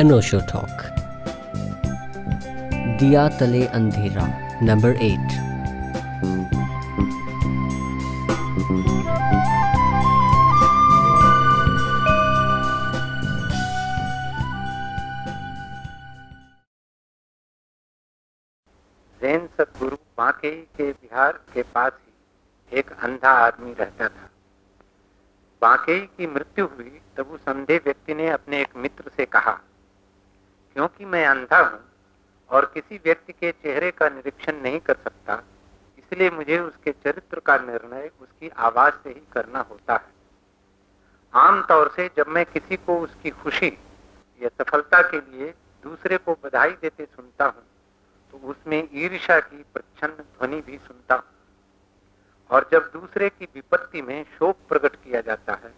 अनोशो talk दिया तले अंधेरा नंबर एट जैन सदगुरु बांके के बिहार के पास ही एक अंधा आदमी रहता था। बांके की मृत्यु हुई तब उस अंधे व्यक्ति ने अपने एक मित्र से कहा क्योंकि मैं अंधा हूँ और किसी व्यक्ति के चेहरे का निरीक्षण नहीं कर सकता, इसलिए मुझे उसके चरित्र का निर्णय उसकी आवाज़ से ही करना होता है। आमतौर से जब मैं किसी को उसकी खुशी या सफलता के लिए दूसरे को बधाई देते सुनता हूँ तो उसमें ईर्षा की प्रच्छन्न ध्वनि भी सुनता हूँ। और जब दूसरे की विपत्ति में शोक प्रकट किया जाता है,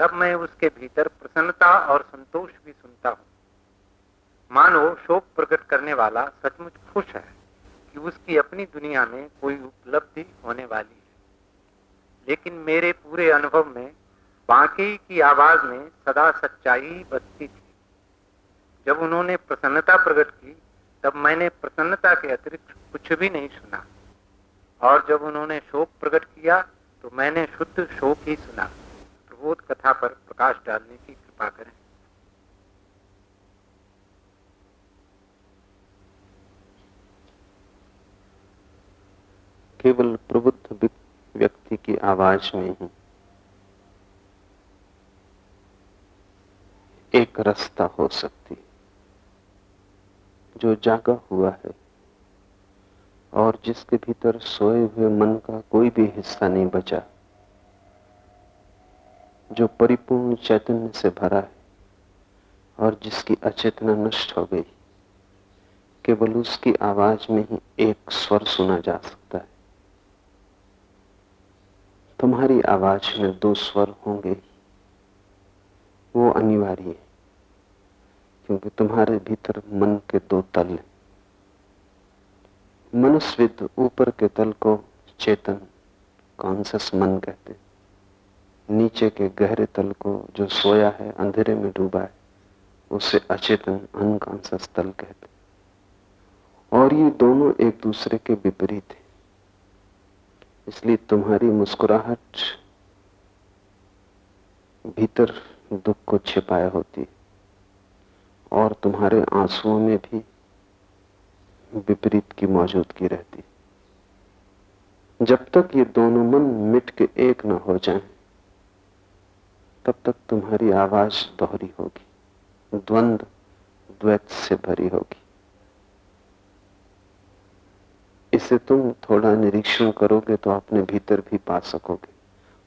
तब मैं उसके भीतर प्रसन्नता और संतोष भी सुनता हूँ। मानो शोक प्रकट करने वाला सचमुच खुश है कि उसकी अपनी दुनिया में कोई उपलब्धि होने वाली है। लेकिन मेरे पूरे अनुभव में बाकी की आवाज़ में सदा सच्चाई बसती थी। जब उन्होंने प्रसन्नता प्रकट की, तब मैंने प्रसन्नता के अतिरिक्त कुछ भी नहीं सुना। और जब उन्होंने शोक प्रकट किया तो मैंने शुद्ध शोक ही सुना। प्रबोध कथा पर प्रकाश डालने की कृपा करें। केवल प्रबुद्ध व्यक्ति की आवाज़ में ही। एक रास्ता हो सकती जो जागा हुआ है, और जिसके भीतर सोए हुए मन का कोई भी हिस्सा नहीं बचा, जो परिपूर्ण चैतन्य से भरा है, और जिसकी अचेतना नष्ट हो गई। केवल उसकी आवाज़ में ही एक स्वर सुना जा सकता है। तुम्हारी आवाज़ में दो स्वर होंगे। वो अनिवार्य है, क्योंकि तुम्हारे भीतर मन के दो तल हैं। मनुष्यविद ऊपर के तल को चेतन कॉन्सियस मन कहते नीचे के गहरे तल को जो सोया है, अंधेरे में डूबा है, उसे अचेतन अनकॉन्सियस तल कहते और ये दोनों एक दूसरे के विपरीत है। इसलिए तुम्हारी मुस्कुराहट भीतर दुख को छिपाए होती और तुम्हारे आंसुओं में भी विपरीत की मौजूदगी रहती जब तक ये दोनों मन मिट के एक न हो जाएँ, तब तक तुम्हारी आवाज़ दोहरी होगी द्वंद्व द्वैत से भरी होगी। इसे तुम थोड़ा निरीक्षण करोगे तो अपने भीतर भी पा सकोगे।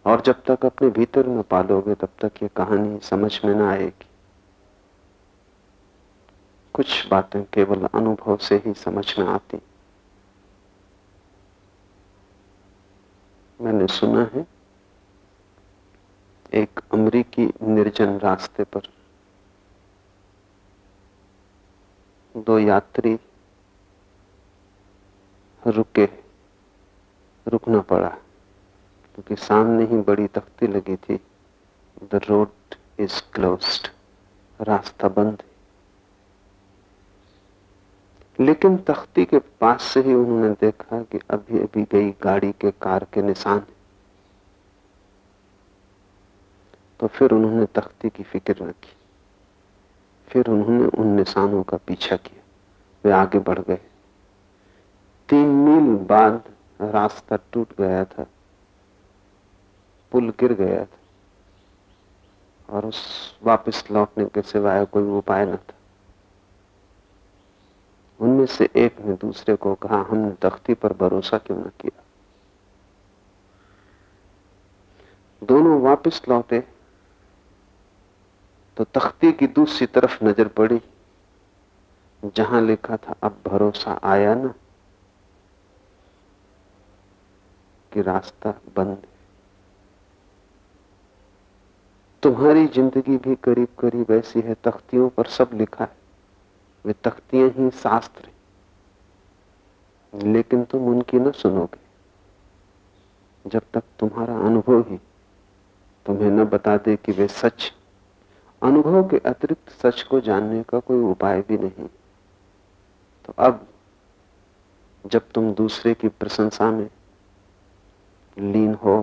और जब तक अपने भीतर न पालोगे, तब तक ये कहानी समझ में ना आएगी। कुछ बातें केवल अनुभव से ही समझ में आती। मैंने सुना है, एक अमरीकी निर्जन रास्ते पर दो यात्री रुके। रुकना पड़ा, क्योंकि सामने ही बड़ी तख्ती लगी थी। द रोड इज़ क्लोज्ड रास्ता बंद लेकिन तख्ती के पास से ही उन्होंने देखा कि अभी अभी गई गाड़ी के कार के निशान तो फिर उन्होंने तख्ती की फ़िक्र की फिर उन्होंने उन निशानों का पीछा किया। वे आगे बढ़ गए। तीन मील बाद रास्ता टूट गया था। पुल गिर गया था और उस वापस लौटने के सिवाय कोई उपाय न था। उनमें से एक ने दूसरे को कहा, हमने तख्ती पर भरोसा क्यों न किया? दोनों वापस लौटे तो तख्ती की दूसरी तरफ़ नज़र पड़ी, जहाँ लिखा था, अब भरोसा आया ना? कि रास्ता बंद है। तुम्हारी ज़िंदगी भी करीब करीब ऐसी है, तख्तियों पर सब लिखा है। वे तख्तियाँ ही शास्त्र हैं। लेकिन तुम उनकी न सुनोगे। जब तक तुम्हारा अनुभव ही तुम्हें न बता दे कि वे सच अनुभव के अतिरिक्त सच को जानने का कोई उपाय भी नहीं। तो अब जब तुम दूसरे की प्रशंसा में लीन हो,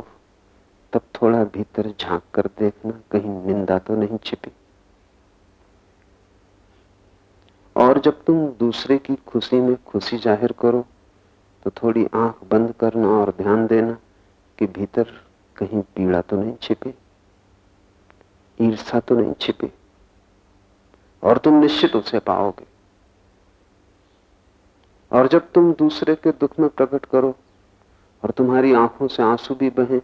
तब थोड़ा भीतर झाँक कर देखना, कहीं निंदा तो नहीं छिपी। और जब तुम दूसरे की खुशी में खुशी ज़ाहिर करो तो थोड़ी आँख बंद करना और ध्यान देना कि भीतर कहीं पीड़ा तो नहीं छिपी ईर्षा तो नहीं छिपी, और तुम निश्चित उसे पाओगे। और जब तुम दूसरे के दुख में प्रकट करो और तुम्हारी आँखों से आँसू भी बहे,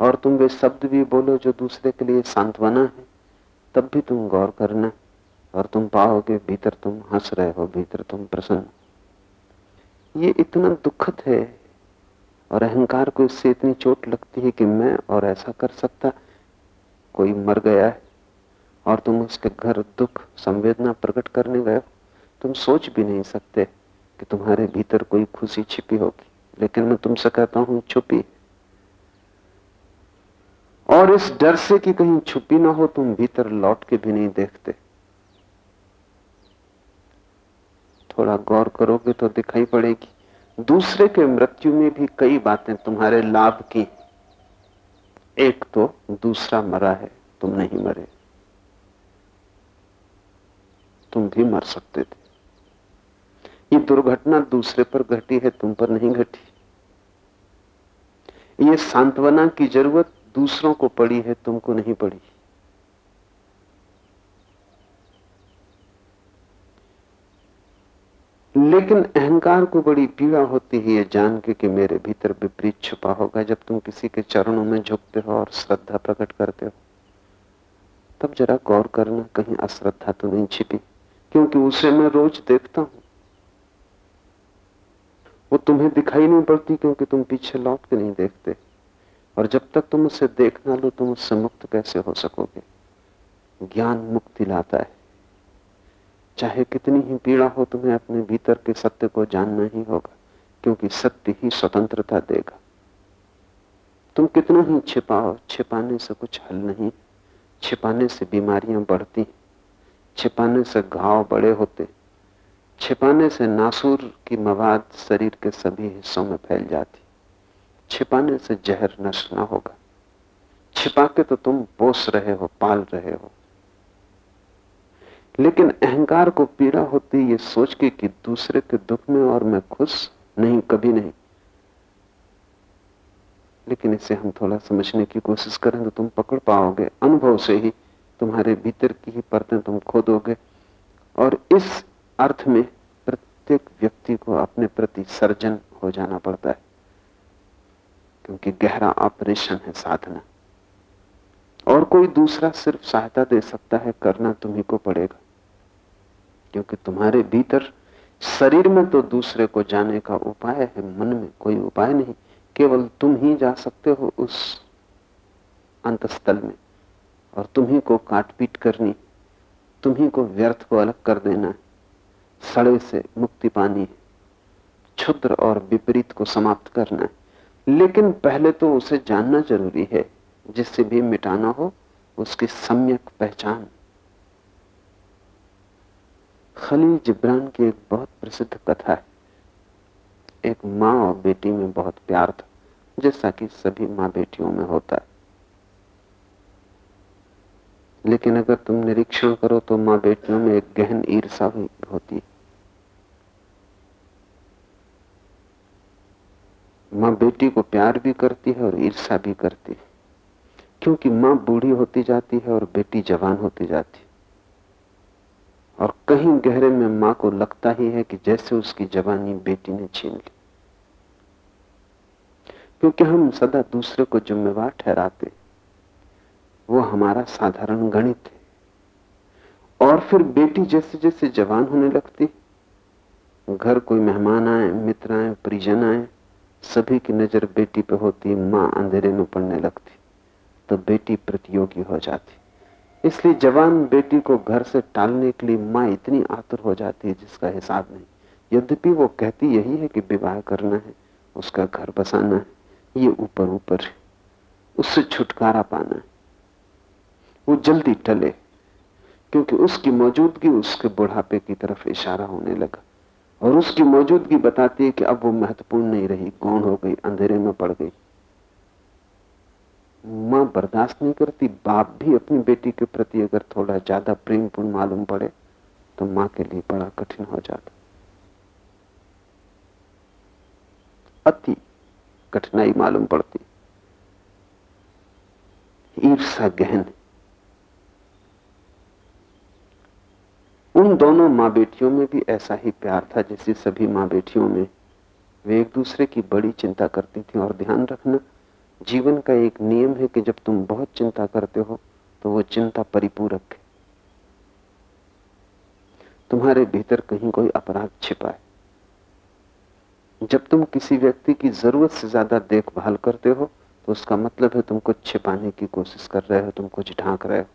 और तुम वे शब्द भी बोलो जो दूसरे के लिए सांत्वना है। तब भी तुम गौर करना, और तुम पाओगे भीतर तुम हंस रहे हो, भीतर तुम प्रसन्न ये इतना दुखद है, और अहंकार को इससे इतनी चोट लगती है कि मैं और ऐसा कर सकता, कोई मर गया है, और तुम उसके घर दुख, संवेदना प्रकट करने गए हो। तुम सोच भी नहीं सकते कि तुम्हारे भीतर कोई खुशी छिपी होगी। लेकिन मैं तुमसे कहता हूँ, छुपी। और इस डर से कि कहीं छुपी ना हो, तुम भीतर लौट के भी नहीं देखते। थोड़ा गौर करोगे तो दिखाई पड़ेगी। दूसरे के मृत्यु में भी कई बातें तुम्हारे लाभ की। एक तो दूसरा मरा है, तुम नहीं मरे। तुम भी मर सकते थे। ये दुर्घटना दूसरे पर घटी है, तुम पर नहीं घटी। ये सांत्वना की ज़रूरत दूसरों को पड़ी है, तुमको नहीं पड़ी। लेकिन अहंकार को बड़ी पीड़ा होती है, ये जान के कि मेरे भीतर विपरीत छुपा होगा। जब तुम किसी के चरणों में झुकते हो और श्रद्धा प्रकट करते हो, तब जरा गौर करना, कहीं अश्रद्धा तो नहीं छिपी, क्योंकि उसे मैं रोज देखता हूँ। वो तुम्हें दिखाई नहीं पड़ती क्योंकि तुम पीछे लौट के नहीं देखते। और जब तक तुम उसे देख ना लो, तुम उससे मुक्त कैसे हो सकोगे? ज्ञान मुक्ति लाता है। चाहे कितनी ही पीड़ा हो, तुम्हें अपने भीतर के सत्य को जानना ही होगा, क्योंकि सत्य ही स्वतंत्रता देगा। तुम कितना ही छिपाओ, छिपाने से कुछ हल नहीं। छिपाने से बीमारियाँ बढ़ती छिपाने से घाव बड़े होते छिपाने से नासूर की मवाद शरीर के सभी हिस्सों में फैल जाती। छिपाने से जहर नष्ट ना होगा। छिपा के तो तुम पोस रहे हो, पाल रहे हो। लेकिन अहंकार को पीड़ा होती ये सोच के कि दूसरे के दुख में और मैं खुश नहीं, कभी नहीं। लेकिन इसे हम थोड़ा समझने की कोशिश करें तो तुम पकड़ पाओगे। अनुभव से ही तुम्हारे भीतर की ही परतें तुम खोदोगे। और इस अर्थ में प्रत्येक व्यक्ति को अपने प्रति सर्जन हो जाना पड़ता है। क्योंकि गहरा ऑपरेशन है साधना। और कोई दूसरा सिर्फ़ सहायता दे सकता है, करना तुम्ही को पड़ेगा। क्योंकि तुम्हारे भीतर शरीर में तो दूसरे को जाने का उपाय है, मन में कोई उपाय नहीं। केवल तुम ही जा सकते हो उस अंतस्थल में। और तुम्ही को काटपीट करनी, तुम्ही को व्यर्थ को अलग कर देना है। सड़े से मुक्ति पानी है क्षुद्र और विपरीत को समाप्त करना है। लेकिन पहले तो उसे जानना ज़रूरी है, जिससे भी मिटाना हो, उसकी सम्यक पहचान। खलील जिब्रान की एक बहुत प्रसिद्ध कथा है। एक माँ और बेटी में बहुत प्यार था, जैसा कि सभी माँ बेटियों में होता है। लेकिन अगर तुम निरीक्षण करो तो माँ बेटियों में एक गहन ईर्षा भी होती है। माँ बेटी को प्यार भी करती है और ईर्षा भी करती है। क्योंकि माँ बूढ़ी होती जाती है और बेटी जवान होती जाती है। और कहीं गहरे में माँ को लगता ही है कि जैसे उसकी जवानी बेटी ने छीन ली। क्योंकि हम सदा दूसरे को जिम्मेवार ठहराते वो हमारा साधारण गणित है। और फिर बेटी जैसे जैसे जवान होने लगती घर कोई मेहमान आए, मित्र आए, परिजन आए, सभी की नज़र बेटी पे होती माँ अंधेरे में पड़ने लगती तो बेटी प्रतियोगी हो जाती इसलिए जवान बेटी को घर से टालने के लिए माँ इतनी आतुर हो जाती है जिसका हिसाब नहीं। यद्यपि वो कहती यही है कि विवाह करना है, उसका घर बसाना है, ये ऊपर ऊपर है, उससे छुटकारा पाना है। वो जल्दी टले, क्योंकि उसकी मौजूदगी उसके बुढ़ापे की तरफ़ इशारा होने लगा। और उसकी मौजूदगी बताती है कि अब वो महत्वपूर्ण नहीं रही कौन हो गई, अंधेरे में पड़ गई। माँ बर्दाश्त नहीं करती, बाप भी अपनी बेटी के प्रति अगर थोड़ा ज़्यादा प्रेमपूर्ण मालूम पड़े तो माँ के लिए बड़ा कठिन हो जाता। अति कठिनाई मालूम पड़ती। ईर्षा गहन उन दोनों माँ बेटियों में भी ऐसा ही प्यार था जैसे सभी माँ बेटियों में वे एक दूसरे की बड़ी चिंता करती थी और ध्यान रखना जीवन का एक नियम है कि जब तुम बहुत चिंता करते हो तो वो चिंता परिपूरक है। तुम्हारे भीतर कहीं कोई अपराध छिपा है। जब तुम किसी व्यक्ति की ज़रूरत से ज़्यादा देखभाल करते हो तो उसका मतलब है तुम कुछ छिपाने की कोशिश कर रहे हो, तुम कुछ ढांक रहे हो।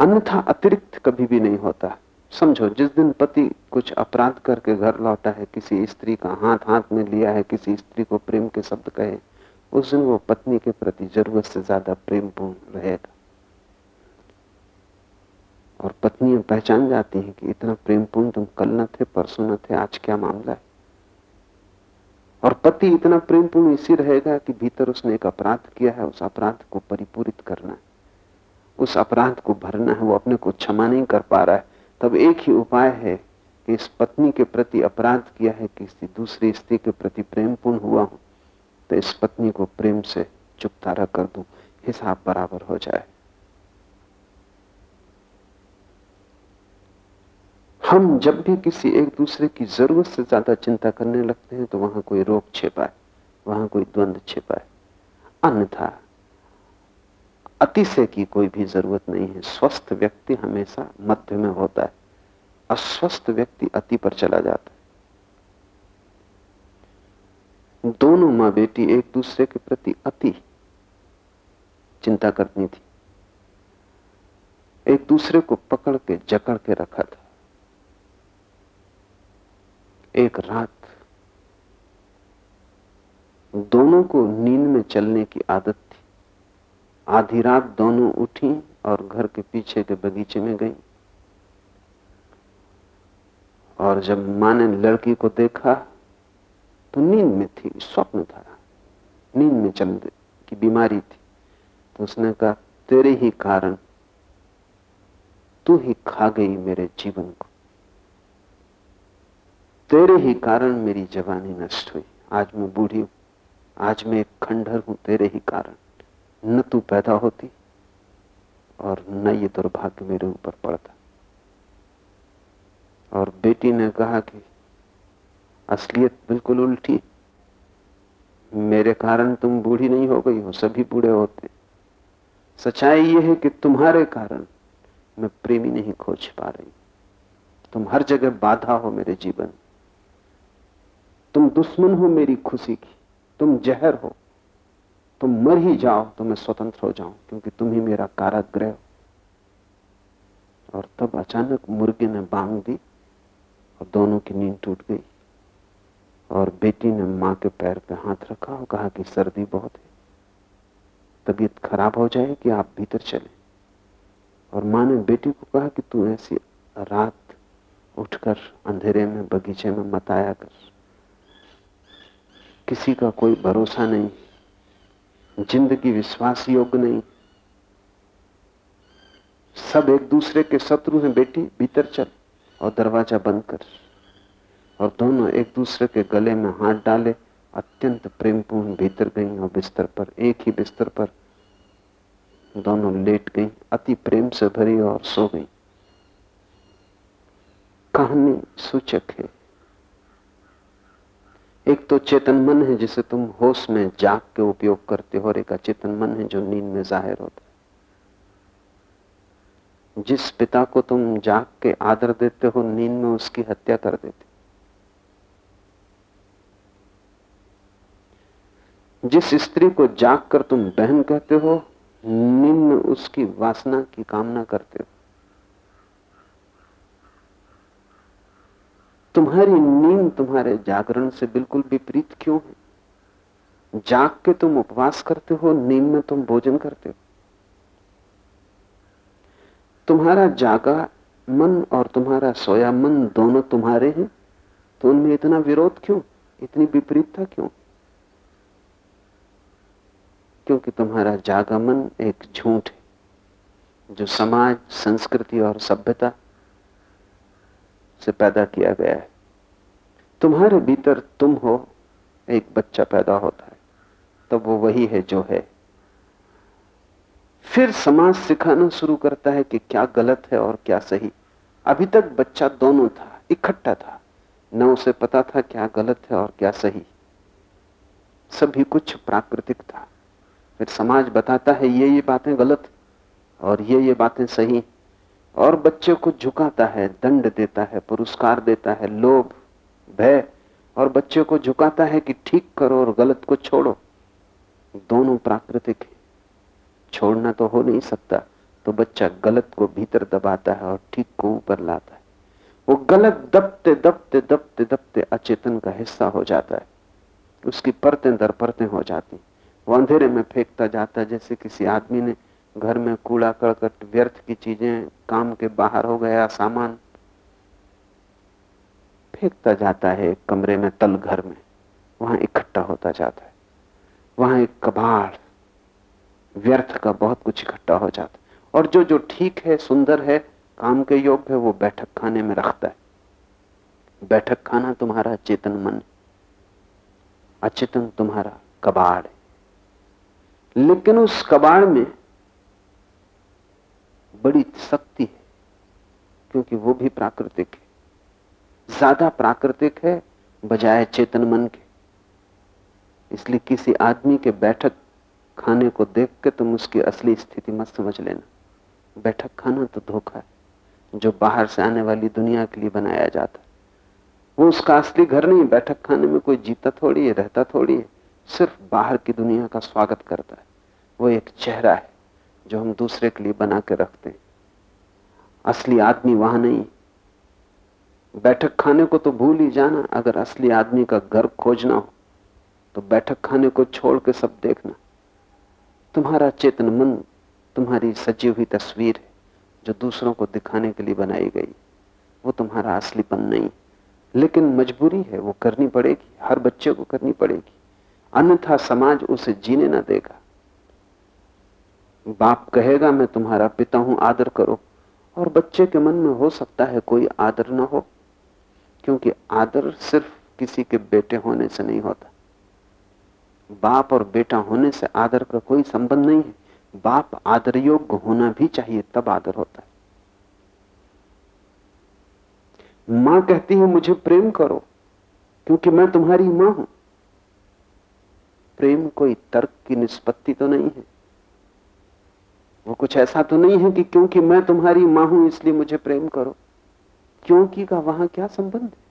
अन्यथा अतिरिक्त कभी भी नहीं होता। समझो, जिस दिन पति कुछ अपराध करके घर लौटा है, किसी स्त्री का हाथ हाथ में लिया है, किसी स्त्री को प्रेम के शब्द कहे, उस दिन वो पत्नी के प्रति ज़रूरत से ज़्यादा प्रेमपूर्ण रहेगा। और पत्नियाँ पहचान जाती हैं कि इतना प्रेमपूर्ण तुम कल न थे, परसों न थे, आज क्या मामला है? और पति इतना प्रेमपूर्ण इसी रहेगा कि भीतर उसने एक अपराध किया है, उस अपराध को परिपूरित करना है। उस अपराध को भरना है, वो अपने को क्षमा नहीं कर पा रहा है। तब एक ही उपाय है कि इस पत्नी के प्रति अपराध किया है किसी दूसरी स्त्री के प्रति प्रेमपूर्ण हुआ हूँ। तो इस पत्नी को प्रेम से चुपतारा कर दूँ, हिसाब बराबर हो जाए। हम जब भी किसी एक दूसरे की ज़रूरत से ज़्यादा चिंता करने लगते हैं तो वहाँ कोई रोग छिपा है वहाँ कोई द्वंद छिपा है अन्यथा अतिशय की कोई भी ज़रूरत नहीं है। स्वस्थ व्यक्ति हमेशा मध्य में होता है। अस्वस्थ व्यक्ति अति पर चला जाता है। दोनों माँ बेटी एक दूसरे के प्रति अति चिंता करती थी। एक दूसरे को पकड़ के, जकड़ के रखा था। एक रात दोनों को नींद में चलने की आदत थी। आधी रात दोनों उठी और घर के पीछे के बगीचे में गई। और जब माँ ने लड़की को देखा तो नींद में थी, स्वप्न था। नींद में चलने की बीमारी थी। तो उसने कहा, तेरे ही कारण तू ही खा गई मेरे जीवन को। तेरे ही कारण मेरी जवानी नष्ट हुई। आज मैं बूढ़ी हूँ, आज मैं एक खंडहर हूँ, तेरे ही कारण। न तू पैदा होती और न ये दुर्भाग्य मेरे ऊपर पड़ता। और बेटी ने कहा कि असलियत बिल्कुल उल्टी। मेरे कारण तुम बूढ़ी नहीं हो गई हो, सभी बूढ़े होते। सच्चाई यह है कि तुम्हारे कारण मैं प्रेमी नहीं खोज पा रही। तुम हर जगह बाधा हो मेरे जीवन। तुम दुश्मन हो मेरी खुशी की। तुम जहर हो तुम मर ही जाओ तो मैं स्वतंत्र हो जाऊँ, क्योंकि तुम ही मेरा काराग्रह हो। और तब अचानक मुर्गे ने बांग दी और दोनों की नींद टूट गई। और बेटी ने माँ के पैर पे हाथ रखा और कहा कि सर्दी बहुत है, तबीयत खराब हो जाए कि आप भीतर चले। और माँ ने बेटी को कहा कि तू ऐसी रात उठकर अंधेरे में, बगीचे में मत आया कर। किसी का कोई भरोसा नहीं। ज़िंदगी विश्वास योग्य नहीं। सब एक दूसरे के शत्रु हैं, बेटी, भीतर चल और दरवाज़ा बंद कर। और दोनों एक दूसरे के गले में हाथ डाले, अत्यंत प्रेमपूर्ण भीतर गई और बिस्तर पर, एक ही बिस्तर पर दोनों लेट गई, अति प्रेम से भरी और सो गई। कहानी सूचक है। एक तो चेतन मन है जिसे तुम होश में जाग के उपयोग करते हो और एक अचेतन मन है जो नींद में ज़ाहिर होता है। जिस पिता को तुम जाग के आदर देते हो, नींद में उसकी हत्या कर देते जिस स्त्री को जाग कर तुम बहन कहते हो, नींद में उसकी वासना की कामना करते हो तुम्हारी नींद तुम्हारे जागरण से बिल्कुल विपरीत क्यों है? जाग के तुम उपवास करते हो, नींद में तुम भोजन करते हो। तुम्हारा जागा मन और तुम्हारा सोया मन दोनों तुम्हारे हैं तो उनमें इतना विरोध क्यों? इतनी विपरीतता क्यों? क्योंकि तुम्हारा जागा मन एक झूठ है, जो समाज, संस्कृति और सभ्यता से पैदा किया गया है। तुम्हारे भीतर तुम हो, एक बच्चा पैदा होता है। तब वो वही है जो है। फिर समाज सिखाना शुरू करता है कि क्या गलत है और क्या सही। अभी तक बच्चा दोनों था, इकट्ठा था। न उसे पता था क्या गलत है और क्या सही। सभी कुछ प्राकृतिक था। फिर समाज बताता है ये ये बातें गलत और ये ये बातें सही और बच्चे को झुकाता है, दंड देता है, पुरस्कार देता है, लोभ, भय, और बच्चे को झुकाता है कि ठीक करो और गलत को छोड़ो। दोनों प्राकृतिक है। छोड़ना तो हो नहीं सकता तो बच्चा गलत को भीतर दबाता है और ठीक को ऊपर लाता है। वो गलत दबते दबते दबते दबते अचेतन का हिस्सा हो जाता है। उसकी परतें दर परतें हो जाती वो अंधेरे में फेंकता जाता है, जैसे किसी आदमी ने घर में कूड़ा कड़कट व्यर्थ की चीज़ें, काम के बाहर हो गया, सामान। फेंकता जाता है कमरे में तल घर में। वहाँ इकट्ठा होता जाता है। वहाँ एक कबाड़, व्यर्थ का बहुत कुछ इकट्ठा हो जाता है। और जो जो ठीक है, सुंदर है, काम के योग्य है, वो बैठक खाने में रखता है। बैठक खाना तुम्हारा चेतन मन अचेतन तुम्हारा कबाड़ है। लेकिन उस कबाड़ में बड़ी शक्ति है, क्योंकि वो भी प्राकृतिक है। ज़्यादा प्राकृतिक है, बजाय चेतन मन के। इसलिए किसी आदमी के बैठक खाने को देख के तुम उसकी असली स्थिति मत समझ लेना। बैठक खाना तो धोखा है, जो बाहर से आने वाली दुनिया के लिए बनाया जाता है। वो उसका असली घर नहीं, बैठक खाने में कोई जीता थोड़ी है, रहता थोड़ी है, सिर्फ़ बाहर की दुनिया का स्वागत करता है। वो एक चेहरा है, जो हम दूसरे के लिए बना के रखते हैं। असली आदमी वहाँ नहीं। बैठक खाने को तो भूल ही जाना, अगर असली आदमी का घर खोजना हो तो बैठक खाने को छोड़ के सब देखना। तुम्हारा चेतन मन तुम्हारी सजी हुई तस्वीर है, जो दूसरों को दिखाने के लिए बनाई गई। वो तुम्हारा असलीपन नहीं, लेकिन मजबूरी है, वो करनी पड़ेगी, हर बच्चे को करनी पड़ेगी। अन्यथा समाज उसे जीने ना देगा। बाप कहेगा, मैं तुम्हारा पिता हूँ, आदर करो। और बच्चे के मन में हो सकता है कोई आदर ना हो, क्योंकि आदर सिर्फ़ किसी के बेटे होने से नहीं होता। बाप और बेटा होने से आदर का कोई संबंध नहीं है। बाप आदर योग्य होना भी चाहिए, तब आदर होता है। माँ कहती है, मुझे प्रेम करो, क्योंकि मैं तुम्हारी माँ हूँ। प्रेम कोई तर्क की निष्पत्ति तो नहीं है। वो कुछ ऐसा तो नहीं है कि क्योंकि मैं तुम्हारी माँ हूँ, इसलिए मुझे प्रेम करो। क्योंकि का वहाँ क्या संबंध है?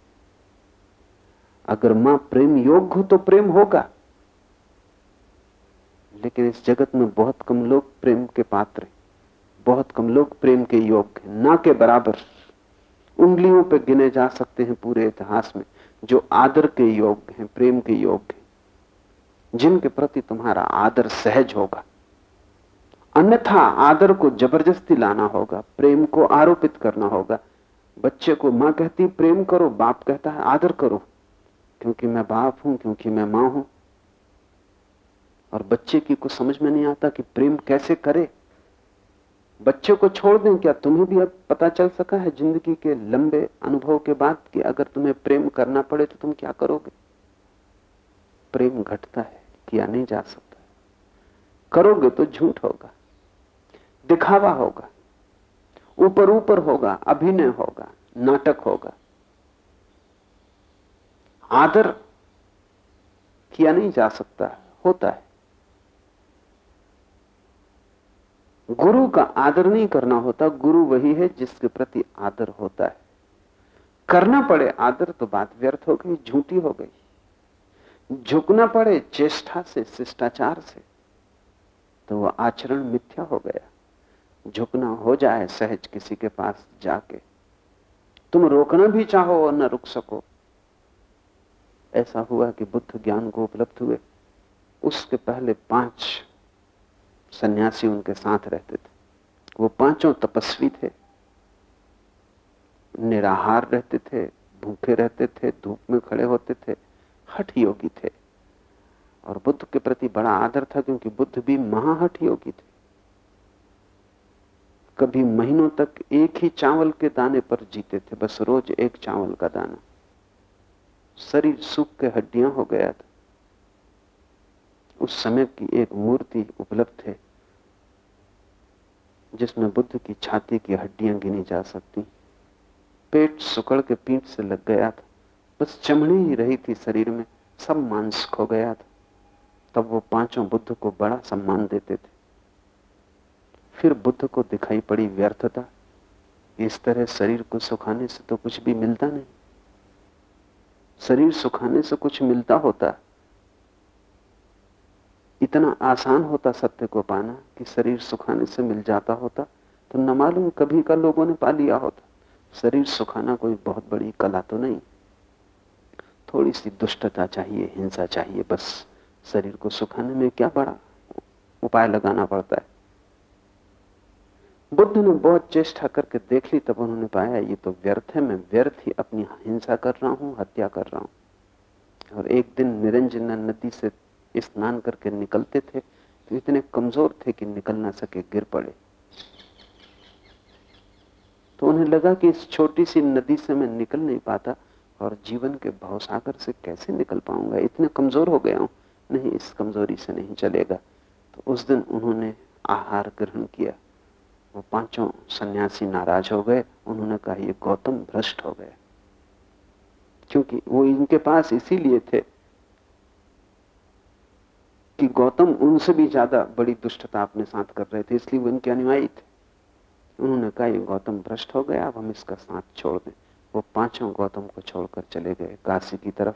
अगर माँ प्रेम योग्य हो तो प्रेम होगा। लेकिन इस जगत में बहुत कम लोग प्रेम के पात्र हैं। बहुत कम लोग प्रेम के योग्य ना के बराबर। उंगलियों पर गिने जा सकते हैं पूरे इतिहास में, जो आदर के योग्य हैं, प्रेम के योग्य हैं, जिनके प्रति तुम्हारा आदर सहज होगा। अन्यथा आदर को ज़बरदस्ती लाना होगा, प्रेम को आरोपित करना होगा। बच्चे को माँ कहती, प्रेम करो, बाप कहता है, आदर करो। क्योंकि मैं बाप हूँ, क्योंकि मैं माँ हूँ। और बच्चे की कुछ समझ में नहीं आता कि प्रेम कैसे करे। बच्चे को छोड़ दें, क्या तुम्हें भी अब पता चल सका है ज़िंदगी के लंबे अनुभव के बाद कि अगर तुम्हें प्रेम करना पड़े तो तुम क्या करोगे? प्रेम घटता है, किया नहीं जा सकता। करोगे तो झूठ होगा। दिखावा होगा, ऊपर ऊपर होगा, अभिनय होगा, नाटक होगा। आदर किया नहीं जा सकता, होता है। गुरु का आदर नहीं करना होता, गुरु वही है जिसके प्रति आदर होता है। करना पड़े आदर तो बात व्यर्थ हो गई, झूठी हो गई। झुकना पड़े चेष्टा से, शिष्टाचार से तो वह आचरण मिथ्या हो गया। झुकना हो जाए सहज किसी के पास जाके। तुम रोकना भी चाहो और न रुक सको। ऐसा हुआ कि बुद्ध ज्ञान को उपलब्ध हुए। उसके पहले पाँच सन्यासी उनके साथ रहते थे। वो पाँचों तपस्वी थे। निराहार रहते थे, भूखे रहते थे, धूप में खड़े होते थे, हठ योगी थे। और बुद्ध के प्रति बड़ा आदर था क्योंकि बुद्ध भी महाहठ योगी थे। कभी महीनों तक एक ही चावल के दाने पर जीते थे, बस रोज एक चावल का दाना। शरीर सूख के हड्डियाँ हो गया था। उस समय की एक मूर्ति उपलब्ध है, जिसमें बुद्ध की छाती की हड्डियाँ गिनी जा सकती। पेट सुकड़ के पीठ से लग गया था। बस चमड़ी ही रही थी शरीर में, सब मांस खो गया था। तब वो पाँचों बुद्ध को बड़ा सम्मान देते थे। फिर बुद्ध को दिखाई पड़ी व्यर्थता। इस तरह शरीर को सुखाने से तो कुछ भी मिलता नहीं। शरीर सुखाने से कुछ मिलता होता। इतना आसान होता सत्य को पाना कि शरीर सुखाने से मिल जाता होता तो न मालूम कभी का लोगों ने पा लिया होता। शरीर सुखाना कोई बहुत बड़ी कला तो नहीं। थोड़ी सी दुष्टता चाहिए, हिंसा चाहिए, बस। शरीर को सुखाने में क्या बड़ा उपाय लगाना पड़ता है? बुद्ध ने बहुत चेष्टा करके देख ली, तब उन्होंने पाया, ये तो व्यर्थ है, मैं व्यर्थ ही अपनी हिंसा कर रहा हूँ, हत्या कर रहा हूँ। और एक दिन निरंजन नदी से स्नान करके निकलते थे तो इतने कमज़ोर थे कि निकल ना सके, गिर पड़े। तो उन्हें लगा कि इस छोटी सी नदी से मैं निकल नहीं पाता, और जीवन के भवसागर से कैसे निकल पाऊँगा? इतने कमज़ोर हो गया हूँ, नहीं, इस कमज़ोरी से नहीं चलेगा। तो उस दिन उन्होंने आहार ग्रहण किया। वो पाँचों सन्यासी नाराज़ हो गए। उन्होंने कहा, ये गौतम भ्रष्ट हो गए। क्योंकि वो इनके पास इसीलिए थे कि गौतम उनसे भी ज़्यादा बड़ी दुष्टता अपने साथ कर रहे थे, इसलिए वो इनके अनुयायी थे। उन्होंने कहा, ये गौतम भ्रष्ट हो गया अब हम इसका साथ छोड़ दें। वो पाँचों गौतम को छोड़कर चले गए काशी की तरफ़।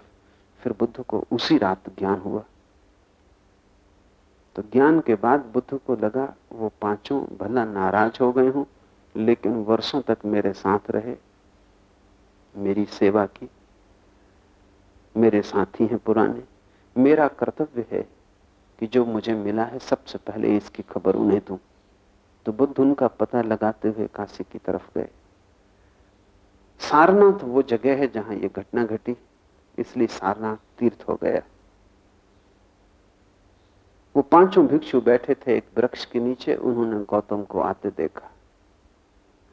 फिर बुद्ध को उसी रात ज्ञान हुआ। तो ज्ञान के बाद बुद्ध को लगा, वो पाँचों भला नाराज़ हो गए हूँ, लेकिन वर्षों तक मेरे साथ रहे, मेरी सेवा की। मेरे साथी हैं पुराने, मेरा कर्तव्य है कि जो मुझे मिला है सबसे पहले इसकी खबर उन्हें दूँ। तो बुद्ध उनका पता लगाते हुए काशी की तरफ़ गए। सारनाथ वो जगह है जहाँ ये घटना घटी, इसलिए सारनाथ तीर्थ हो गया। वो पाँचों भिक्षु बैठे थे एक वृक्ष के नीचे, उन्होंने गौतम को आते देखा।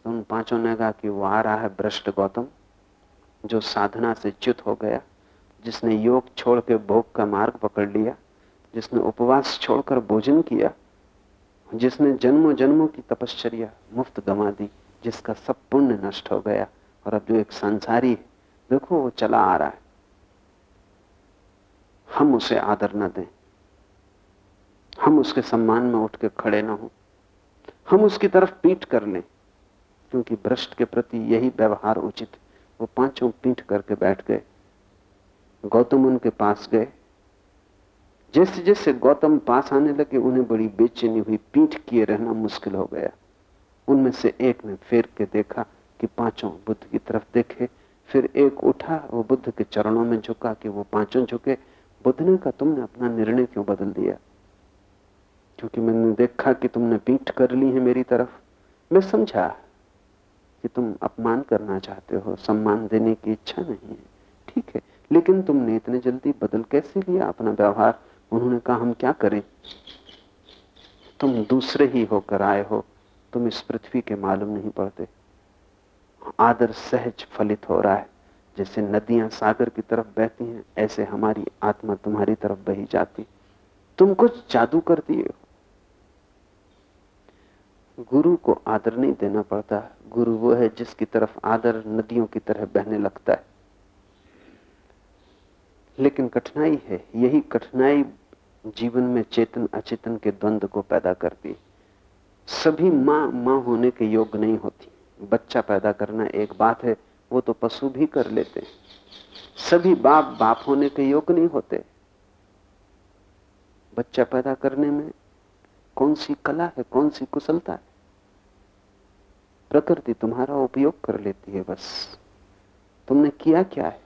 तो उन पाँचों ने कहा कि वो आ रहा है भ्रष्ट गौतम, जो साधना से च्युत हो गया, जिसने योग छोड़ के भोग का मार्ग पकड़ लिया, जिसने उपवास छोड़कर भोजन किया, जिसने जन्मों जन्मों की तपश्चर्या मुफ़्त गंवा दी, जिसका सब पुण्य नष्ट हो गया, और अब जो एक संसारी देखो वो चला आ रहा है। हम उसे आदर न दें। हम उसके सम्मान में उठ के खड़े ना हो। हम उसकी तरफ़ पीठ कर लें, क्योंकि भ्रष्ट के प्रति यही व्यवहार उचित। वो पाँचों पीठ करके बैठ गए, गौतम उनके पास गए। जैसे जैसे गौतम पास आने लगे, उन्हें बड़ी बेचैनी हुई, पीठ किए रहना मुश्किल हो गया। उनमें से एक ने फेर के देखा कि पाँचों बुद्ध की तरफ़ देखे, फिर एक उठा वो बुद्ध के चरणों में झुका कि वो पाँचों झुके। बुद्ध ने कहा, तुमने अपना निर्णय क्यों बदल दिया? क्योंकि मैंने देखा कि तुमने पीठ कर ली है मेरी तरफ़। मैं समझा कि तुम अपमान करना चाहते हो, सम्मान देने की इच्छा नहीं है। ठीक है, लेकिन तुमने इतने जल्दी बदल कैसे लिया अपना व्यवहार? उन्होंने कहा, हम क्या करें? तुम दूसरे ही होकर आए हो। तुम इस पृथ्वी के मालूम नहीं पड़ते। आदर सहज फलित हो रहा है। जैसे नदियाँ सागर की तरफ़ बहती हैं, ऐसे हमारी आत्मा तुम्हारी तरफ़ बही जाती। तुम कुछ जादू कर दिए हो। गुरु को आदर नहीं देना पड़ता। गुरु वो है जिसकी तरफ़ आदर नदियों की तरह बहने लगता है। लेकिन कठिनाई है, यही कठिनाई जीवन में चेतन, अचेतन के द्वंद को पैदा करती सभी माँ माँ होने के योग्य नहीं होती। बच्चा पैदा करना एक बात है, वो तो पशु भी कर लेते हैं। सभी बाप बाप होने के योग्य नहीं होते। बच्चा पैदा करने में कौन सी कला है कौन सी कुशलता है? प्रकृति तुम्हारा उपयोग कर लेती है बस। तुमने किया क्या है?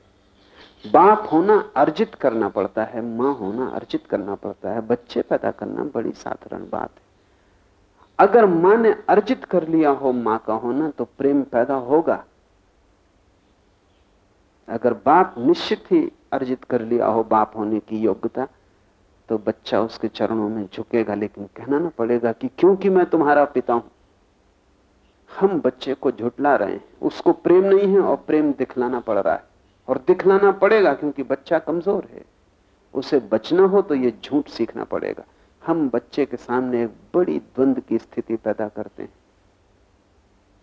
बाप होना अर्जित करना पड़ता है, माँ होना अर्जित करना पड़ता है, बच्चे पैदा करना बड़ी साधारण बात है। अगर माँ ने अर्जित कर लिया हो, माँ का होना तो प्रेम पैदा होगा। अगर बाप निश्चित ही अर्जित कर लिया हो, बाप होने की योग्यता तो बच्चा उसके चरणों में झुकेगा, लेकिन कहना ना पड़ेगा कि क्योंकि मैं तुम्हारा पिता हूँ, हम बच्चे को झुटला रहे हैं, उसको प्रेम नहीं है और प्रेम दिखलाना पड़ रहा है। और दिखलाना पड़ेगा क्योंकि बच्चा कमज़ोर है। उसे बचना हो तो ये झूठ सीखना पड़ेगा। हम बच्चे के सामने एक बड़ी द्वंद की स्थिति पैदा करते हैं।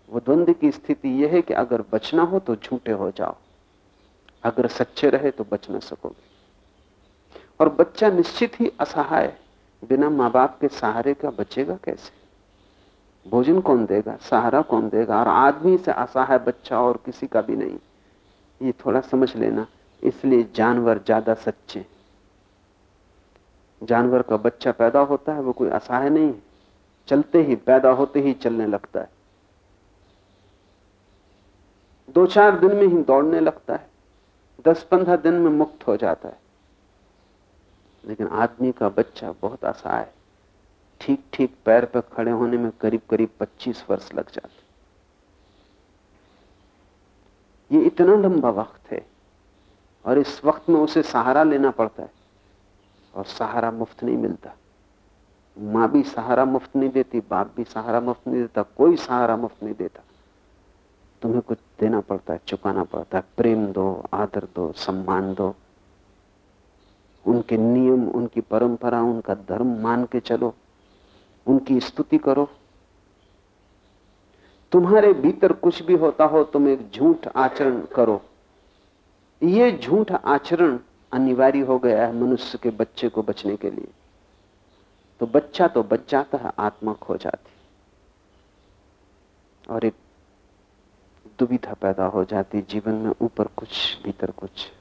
वो द्वंद की स्थिति यह है कि अगर बचना हो तो झूठे हो जाओ। अगर सच्चे रहे तो बच ना सकोगे। और बच्चा निश्चित ही असहाय बिना माँ बाप के सहारे का बचेगा कैसे? भोजन कौन देगा? सहारा कौन देगा? और आदमी से असहाय बच्चा और किसी का भी नहीं। ये थोड़ा समझ लेना, इसलिए जानवर ज़्यादा सच्चे जानवर का बच्चा पैदा होता है, वो कोई असहाय नहीं चलते ही, पैदा होते ही चलने लगता है। दो चार दिन में ही दौड़ने लगता है। दस पंद्रह दिन में मुक्त हो जाता है। लेकिन आदमी का बच्चा बहुत असहाय ठीक ठीक पैर पर खड़े होने में करीब करीब 25 वर्ष लग जाते। ये इतना लंबा वक्त है और इस वक्त में उसे सहारा लेना पड़ता है और सहारा मुफ़्त नहीं मिलता। माँ भी सहारा मुफ़्त नहीं देती, बाप भी सहारा मुफ़्त नहीं देता, कोई सहारा मुफ़्त नहीं देता। तुम्हें कुछ देना पड़ता है, चुकाना पड़ता है, प्रेम दो, आदर दो, सम्मान दो। उनके नियम, उनकी परंपरा, उनका धर्म मान के चलो। उनकी स्तुति करो। तुम्हारे भीतर कुछ भी होता हो, तुम एक झूठ आचरण करो। ये झूठ आचरण अनिवार्य हो गया है मनुष्य के बच्चे को बचने के लिए। तो बच्चा तो बच जाता है, आत्मा खो जाती। और एक दुविधा पैदा हो जाती, जीवन में ऊपर कुछ, भीतर कुछ।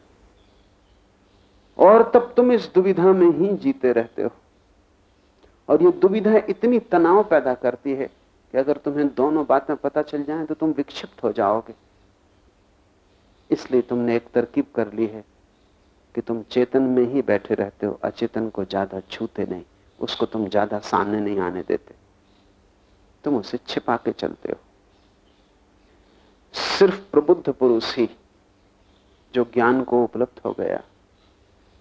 और तब तुम इस दुविधा में ही जीते रहते हो। और ये दुविधा इतनी तनाव पैदा करती है कि अगर तुम्हें दोनों बातें पता चल जाएँ तो तुम विक्षिप्त हो जाओगे। इसलिए तुमने एक तरकीब कर ली है कि तुम चेतन में ही बैठे रहते हो, अचेतन को ज़्यादा छूते नहीं, उसको तुम ज़्यादा सामने नहीं आने देते। तुम उसे छिपा के चलते हो। सिर्फ़ प्रबुद्ध पुरुष ही जो ज्ञान को उपलब्ध हो गया।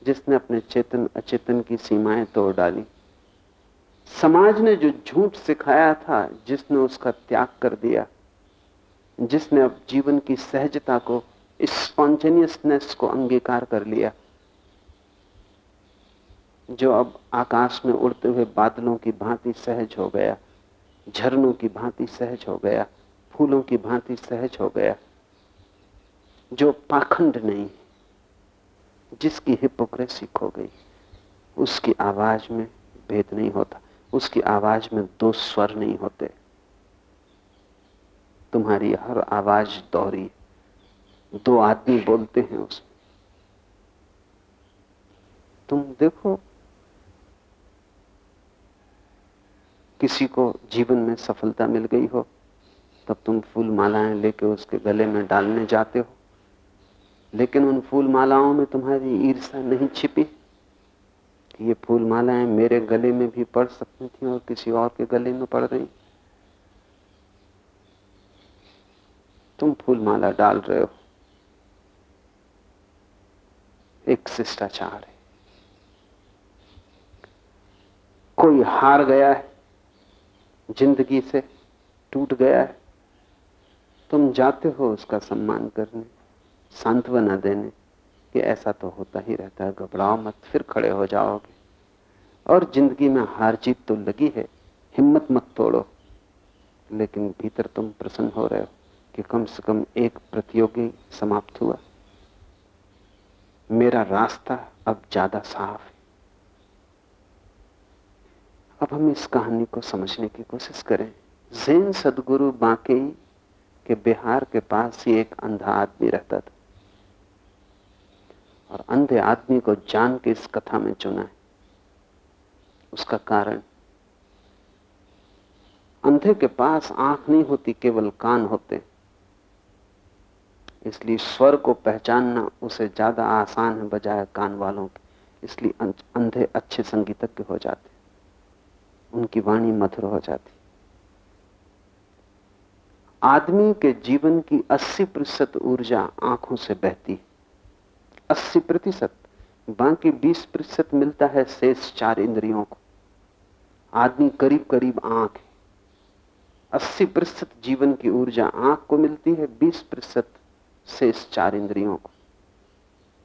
जिसने अपने चेतन, अचेतन की सीमाएँ तोड़ डाली। समाज ने जो झूठ सिखाया था, जिसने उसका त्याग कर दिया, जिसने अब जीवन की सहजता को स्पॉन्टेनियसनेस को अंगीकार कर लिया, जो अब आकाश में उड़ते हुए बादलों की भांति सहज हो गया, झरनों की भांति सहज हो गया, फूलों की भांति सहज हो गया, जो पाखंड नहीं जिसकी हिपोक्रेसी खो गई, उसकी आवाज़ में भेद नहीं होता, उसकी आवाज़ में दो स्वर नहीं होते। तुम्हारी हर आवाज़ दोहरी दो आदमी बोलते हैं उसमें तुम देखो, किसी को जीवन में सफलता मिल गई हो, तब तुम फूल मालाएँ लेके उसके गले में डालने जाते हो। लेकिन उन फूल मालाओं में तुम्हारी ईर्षा नहीं छिपी ये फूल मालाएँ मेरे गले में भी पड़ सकती थी और किसी और के गले में पड़ रही। तुम फूल माला डाल रहे हो। एक शिष्टाचार है। कोई हार गया है, ज़िंदगी से टूट गया है, तुम जाते हो उसका सम्मान करने। सांत्वना देने कि ऐसा तो होता ही रहता है, घबराओ मत, फिर खड़े हो जाओगे। और ज़िंदगी में हार जीत तो लगी है, हिम्मत मत तोड़ो। लेकिन भीतर तुम प्रसन्न हो रहे हो कि कम से कम एक प्रतियोगी समाप्त हुआ। मेरा रास्ता अब ज़्यादा साफ़ है। अब हम इस कहानी को समझने की कोशिश करें। जैन सदगुरु बांके के बिहार के पास ही एक अंधा आदमी रहता था। और अंधे आदमी को जान के इस कथा में चुना है। उसका कारण, अंधे के पास आँख नहीं होती, केवल कान होते। इसलिए स्वर को पहचानना उसे ज़्यादा आसान है बजाय कान वालों के। इसलिए अंधे अच्छे संगीतज्ञ हो जाते उनकी वाणी मधुर हो जाती आदमी के जीवन की 80 प्रतिशत ऊर्जा आँखों से बहती है। 80 प्रतिशत, बाकी 20 प्रतिशत मिलता है शेष चार इंद्रियों को। आदमी करीब करीब आँख है। 80 प्रतिशत जीवन की ऊर्जा आँख को मिलती है 20 प्रतिशत शेष चार इंद्रियों को।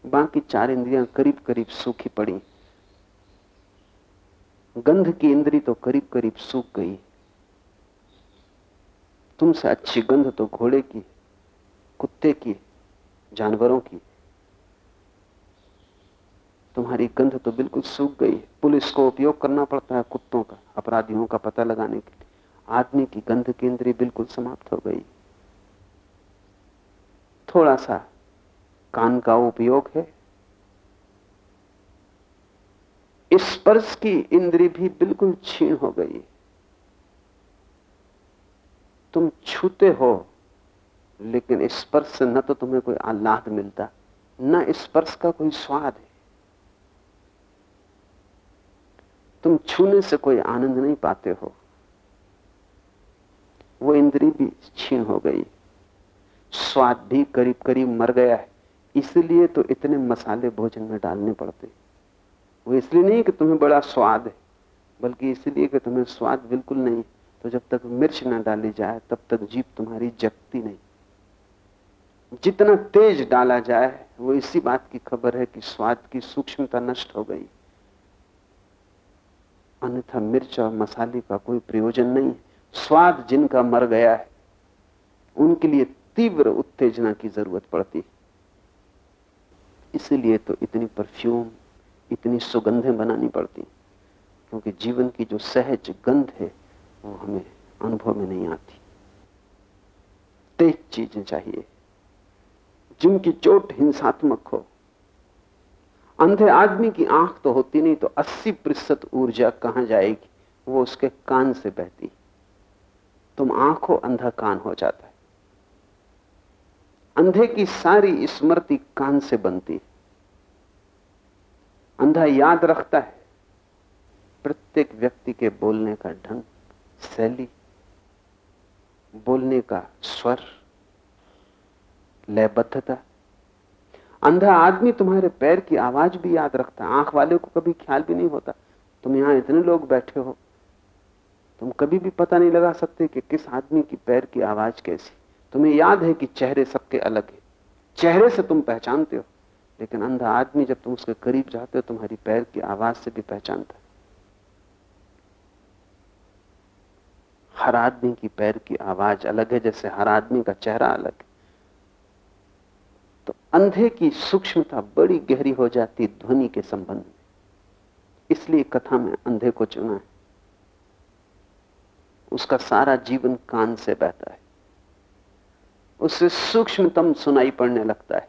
बाकी चार इंद्रियाँ करीब करीब सूखी पड़ी। गंध की इंद्री तो करीब करीब सूख गई। तुमसे अच्छी गंध तो घोड़े की कुत्ते की जानवरों की तुम्हारी गंध तो बिल्कुल सूख गई है। पुलिस को उपयोग करना पड़ता है कुत्तों का, अपराधियों का पता लगाने के लिए। आदमी की गंध की इंद्री बिल्कुल समाप्त हो गई। थोड़ा सा कान का उपयोग है। स्पर्श की इंद्री भी बिल्कुल छीण हो गई तुम छूते हो, लेकिन स्पर्श से न तो तुम्हें कोई आह्लाद मिलता, न स्पर्श का कोई स्वाद है। तुम छूने से कोई आनंद नहीं पाते हो। वो इंद्री भी छीन हो गई। स्वाद भी करीब करीब मर गया है। इसलिए तो इतने मसाले भोजन में डालने पड़ते। वो इसलिए नहीं कि तुम्हें बड़ा स्वाद है, बल्कि इसलिए कि तुम्हें स्वाद बिल्कुल नहीं। तो जब तक मिर्च ना डाली जाए, तब तक जीप तुम्हारी जगती नहीं। जितना तेज डाला जाए, वो इसी बात की खबर है कि स्वाद की सूक्ष्मता नष्ट हो गई। अन्यथा मिर्च और मसाले का कोई प्रयोजन नहीं स्वाद जिनका मर गया है, उनके लिए तीव्र उत्तेजना की ज़रूरत पड़ती है। इसलिए तो इतनी परफ्यूम, इतनी सुगंधें बनानी पड़ती क्योंकि जीवन की जो सहज गंध है, वो हमें अनुभव में नहीं आती। तेज चीज़ें चाहिए। जिनकी चोट हिंसात्मक हो अंधे आदमी की आँख तो होती नहीं तो 80 प्रतिशत ऊर्जा कहाँ जाएगी? वो उसके कान से बहती तुम आँखों अंधा कान हो जाता है। अंधे की सारी स्मृति कान से बनती अंधा याद रखता है। प्रत्येक व्यक्ति के बोलने का ढंग, शैली, बोलने का स्वर, लयबद्धता अंधा आदमी तुम्हारे पैर की आवाज़ भी याद रखता है। आँख वाले को कभी ख्याल भी नहीं होता। तुम यहाँ इतने लोग बैठे हो। तुम कभी भी पता नहीं लगा सकते कि किस आदमी की पैर की आवाज़ कैसी। तुम्हें याद है कि चेहरे सबके अलग है। चेहरे से तुम पहचानते हो। लेकिन अंधा आदमी जब तुम उसके करीब जाते हो, तुम्हारी पैर की आवाज़ से भी पहचानता है। हर आदमी की पैर की आवाज़ अलग है, जैसे हर आदमी का चेहरा अलग है। अंधे की सूक्ष्मता बड़ी गहरी हो जाती ध्वनि के संबंध में। इसलिए कथा में अंधे को चुना है। उसका सारा जीवन कान से बहता है। उससे सूक्ष्मतम सुनाई पड़ने लगता है।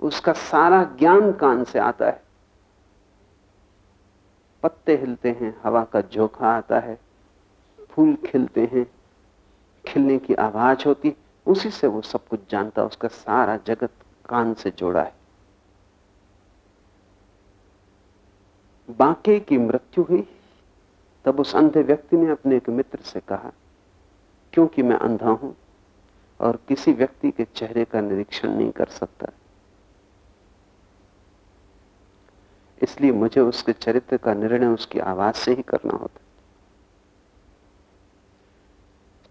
उसका सारा ज्ञान कान से आता है। पत्ते हिलते हैं, हवा का झोंका आता है। फूल खिलते हैं, खिलने की आवाज़ होती उसी से वो सब कुछ जानता उसका सारा जगत कान से जोड़ा है। बांके की मृत्यु हुई, तब उस अंधे व्यक्ति ने अपने एक मित्र से कहा, क्योंकि मैं अंधा हूँ और किसी व्यक्ति के चेहरे का निरीक्षण नहीं कर सकता। इसलिए मुझे उसके चरित्र का निर्णय उसकी आवाज़ से ही करना होता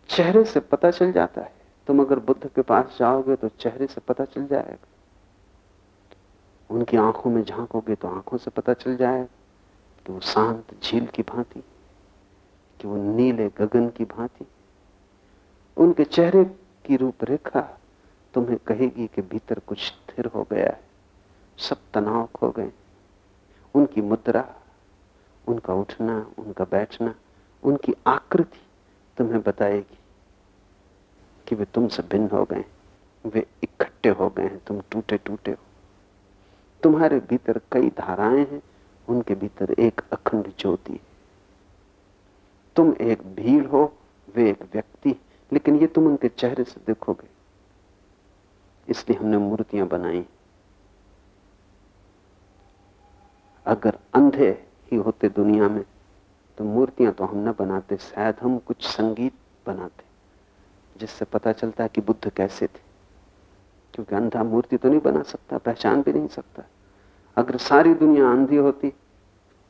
चेहरे से पता चल जाता है तुम अगर बुद्ध के पास जाओगे तो चेहरे से पता चल जाएगा। उनकी आँखों में झांकोगे तो आँखों से पता चल जाएगा कि वो शांत झील की भांति, कि वो नीले गगन की भांति, उनके चेहरे की रूपरेखा तुम्हें कहेगी कि भीतर कुछ स्थिर हो गया है, सब तनाव खो गए। उनकी मुद्रा, उनका उठना, उनका बैठना, उनकी आकृति तुम्हें बताएगी। कि वे तुमसे भिन्न हो गए वे इकट्ठे हो गए हैं। तुम टूटे टूटे हो। तुम्हारे भीतर कई धाराएँ हैं, उनके भीतर एक अखंड ज्योति है। तुम एक भीड़ हो, वे एक व्यक्ति लेकिन ये तुम उनके चेहरे से देखोगे। इसलिए हमने मूर्तियाँ बनाई। अगर अंधे ही होते दुनिया में तो मूर्तियाँ तो हम न बनाते, शायद हम कुछ संगीत बनाते। जिससे पता चलता है कि बुद्ध कैसे थे। क्योंकि अंधा मूर्ति तो नहीं बना सकता, पहचान भी नहीं सकता। अगर सारी दुनिया अंधी होती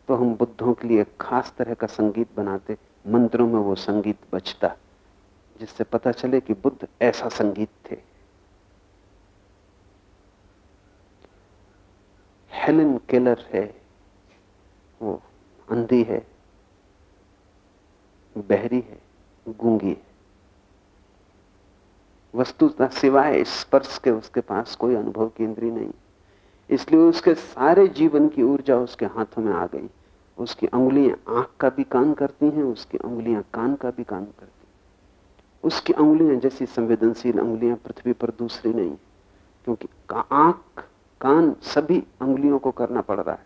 तो हम बुद्धों के लिए खास तरह का संगीत बनाते, मंत्रों में वो संगीत बचता जिससे पता चले कि बुद्ध ऐसा संगीत थे। हेलन केलर है, वो अंधी है, बहरी है, गूँगी है। वस्तुतः सिवाय स्पर्श के उसके पास कोई अनुभव की इंद्री नहीं। इसलिए उसके सारे जीवन की ऊर्जा उसके हाथों में आ गई। उसकी उंगलियाँ आँख का भी काम करती हैं, उसकी उंगलियाँ कान का भी काम करती हैं। उसकी उंगलियाँ जैसी संवेदनशील उंगलियाँ पृथ्वी पर दूसरी नहीं, क्योंकि आँख, कान सभी उंगलियों को करना पड़ रहा है।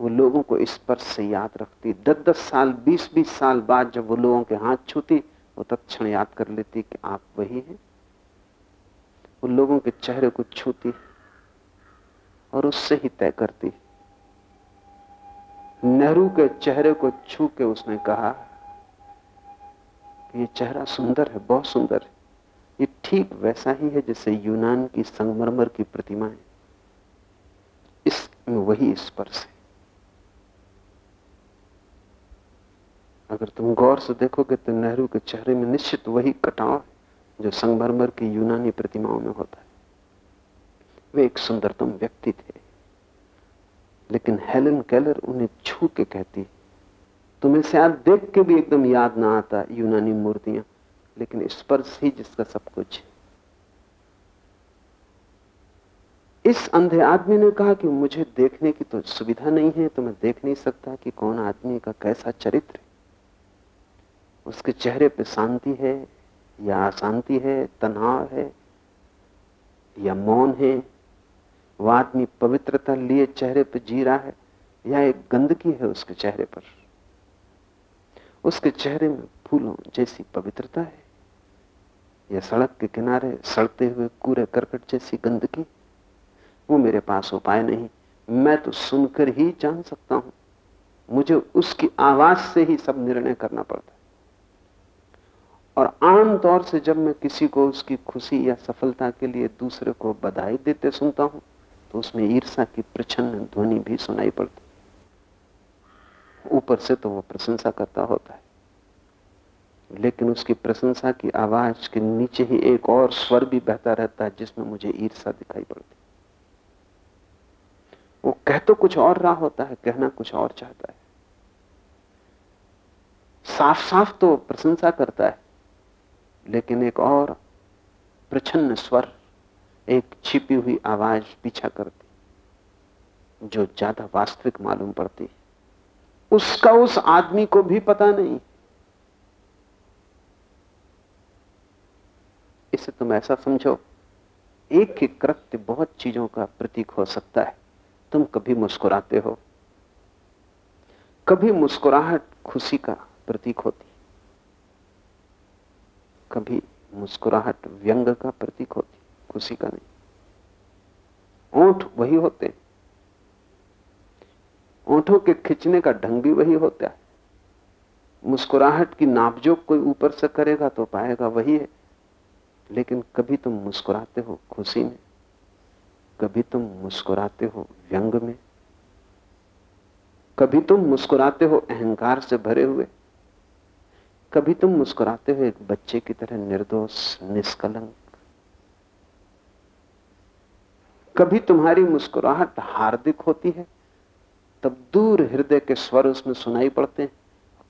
वो लोगों को स्पर्श से याद रखती। दस दस साल, बीस बीस साल बाद जब वो लोगों के हाथ छूती वो तत्क्षण याद कर लेती कि आप वही हैं। वो लोगों के चेहरे को छूती और उससे ही तय करती नेहरू के चेहरे को छू के उसने कहा कि ये चेहरा सुंदर है, बहुत सुंदर है। ये ठीक वैसा ही है जैसे यूनान की संगमरमर की प्रतिमा है। इसमें वही स्पर्श है। अगर तुम गौर से देखोगे तो नेहरू के चेहरे में निश्चित वही कटाव है जो संगमरमर की यूनानी प्रतिमाओं में होता है। वे एक सुंदरतम व्यक्ति थे। लेकिन हेलन केलर उन्हें छू के कहती, तुम्हें शायद देख के भी एकदम याद ना आता यूनानी मूर्तियाँ, लेकिन स्पर्श ही जिसका सब कुछ है। इस अंधे आदमी ने कहा कि मुझे देखने की तो सुविधा नहीं है तो मैं देख नहीं सकता कि कौन आदमी का कैसा चरित्र उसके चेहरे पे शांति है, या अशांति है, तनाव है, या मौन है वह आदमी पवित्रता लिए चेहरे पे जी रहा है, या एक गंदगी है उसके चेहरे पर। उसके चेहरे में फूलों जैसी पवित्रता है, या सड़क के किनारे सड़ते हुए कूड़े करकट जैसी गंदगी। वो मेरे पास उपाय नहीं, मैं तो सुनकर ही जान सकता हूँ। मुझे उसकी आवाज़ से ही सब निर्णय करना पड़ता और आम तौर से जब मैं किसी को उसकी खुशी या सफलता के लिए दूसरे को बधाई देते सुनता हूँ तो उसमें ईर्षा की प्रचन्न ध्वनि भी सुनाई पड़ती। ऊपर से तो वो प्रशंसा करता होता है। लेकिन उसकी प्रशंसा की आवाज़ के नीचे ही एक और स्वर भी बहता रहता है, जिसमें मुझे ईर्षा दिखाई पड़ती। वो कह तो कुछ और रहा होता है, कहना कुछ और चाहता है। साफ़ साफ़ तो प्रशंसा करता है। लेकिन एक और प्रछन्न स्वर, एक छिपी हुई आवाज़ पीछा करती, जो ज़्यादा वास्तविक मालूम पड़ती उसका उस आदमी को भी पता नहीं। इसे तुम ऐसा समझो, एक ही कृत्य बहुत चीज़ों का प्रतीक हो सकता है। तुम कभी मुस्कुराते हो, कभी मुस्कुराहट खुशी का प्रतीक होती कभी मुस्कुराहट, व्यंग का प्रतीक होती, खुशी का नहीं। ओठ वही होते ओठों के खिंचने का ढंग भी वही होता है। मुस्कुराहट की नापजोक कोई ऊपर से करेगा तो पाएगा वही है। लेकिन कभी तुम मुस्कुराते हो खुशी में, कभी तुम मुस्कुराते हो व्यंग में, कभी तुम मुस्कुराते हो अहंकार से भरे हुए कभी तुम मुस्कुराते हुए एक बच्चे की तरह निर्दोष, निष्कलंक, कभी तुम्हारी मुस्कुराहट हार्दिक होती है, तब दूर हृदय के स्वर उसमें सुनाई पड़ते हैं।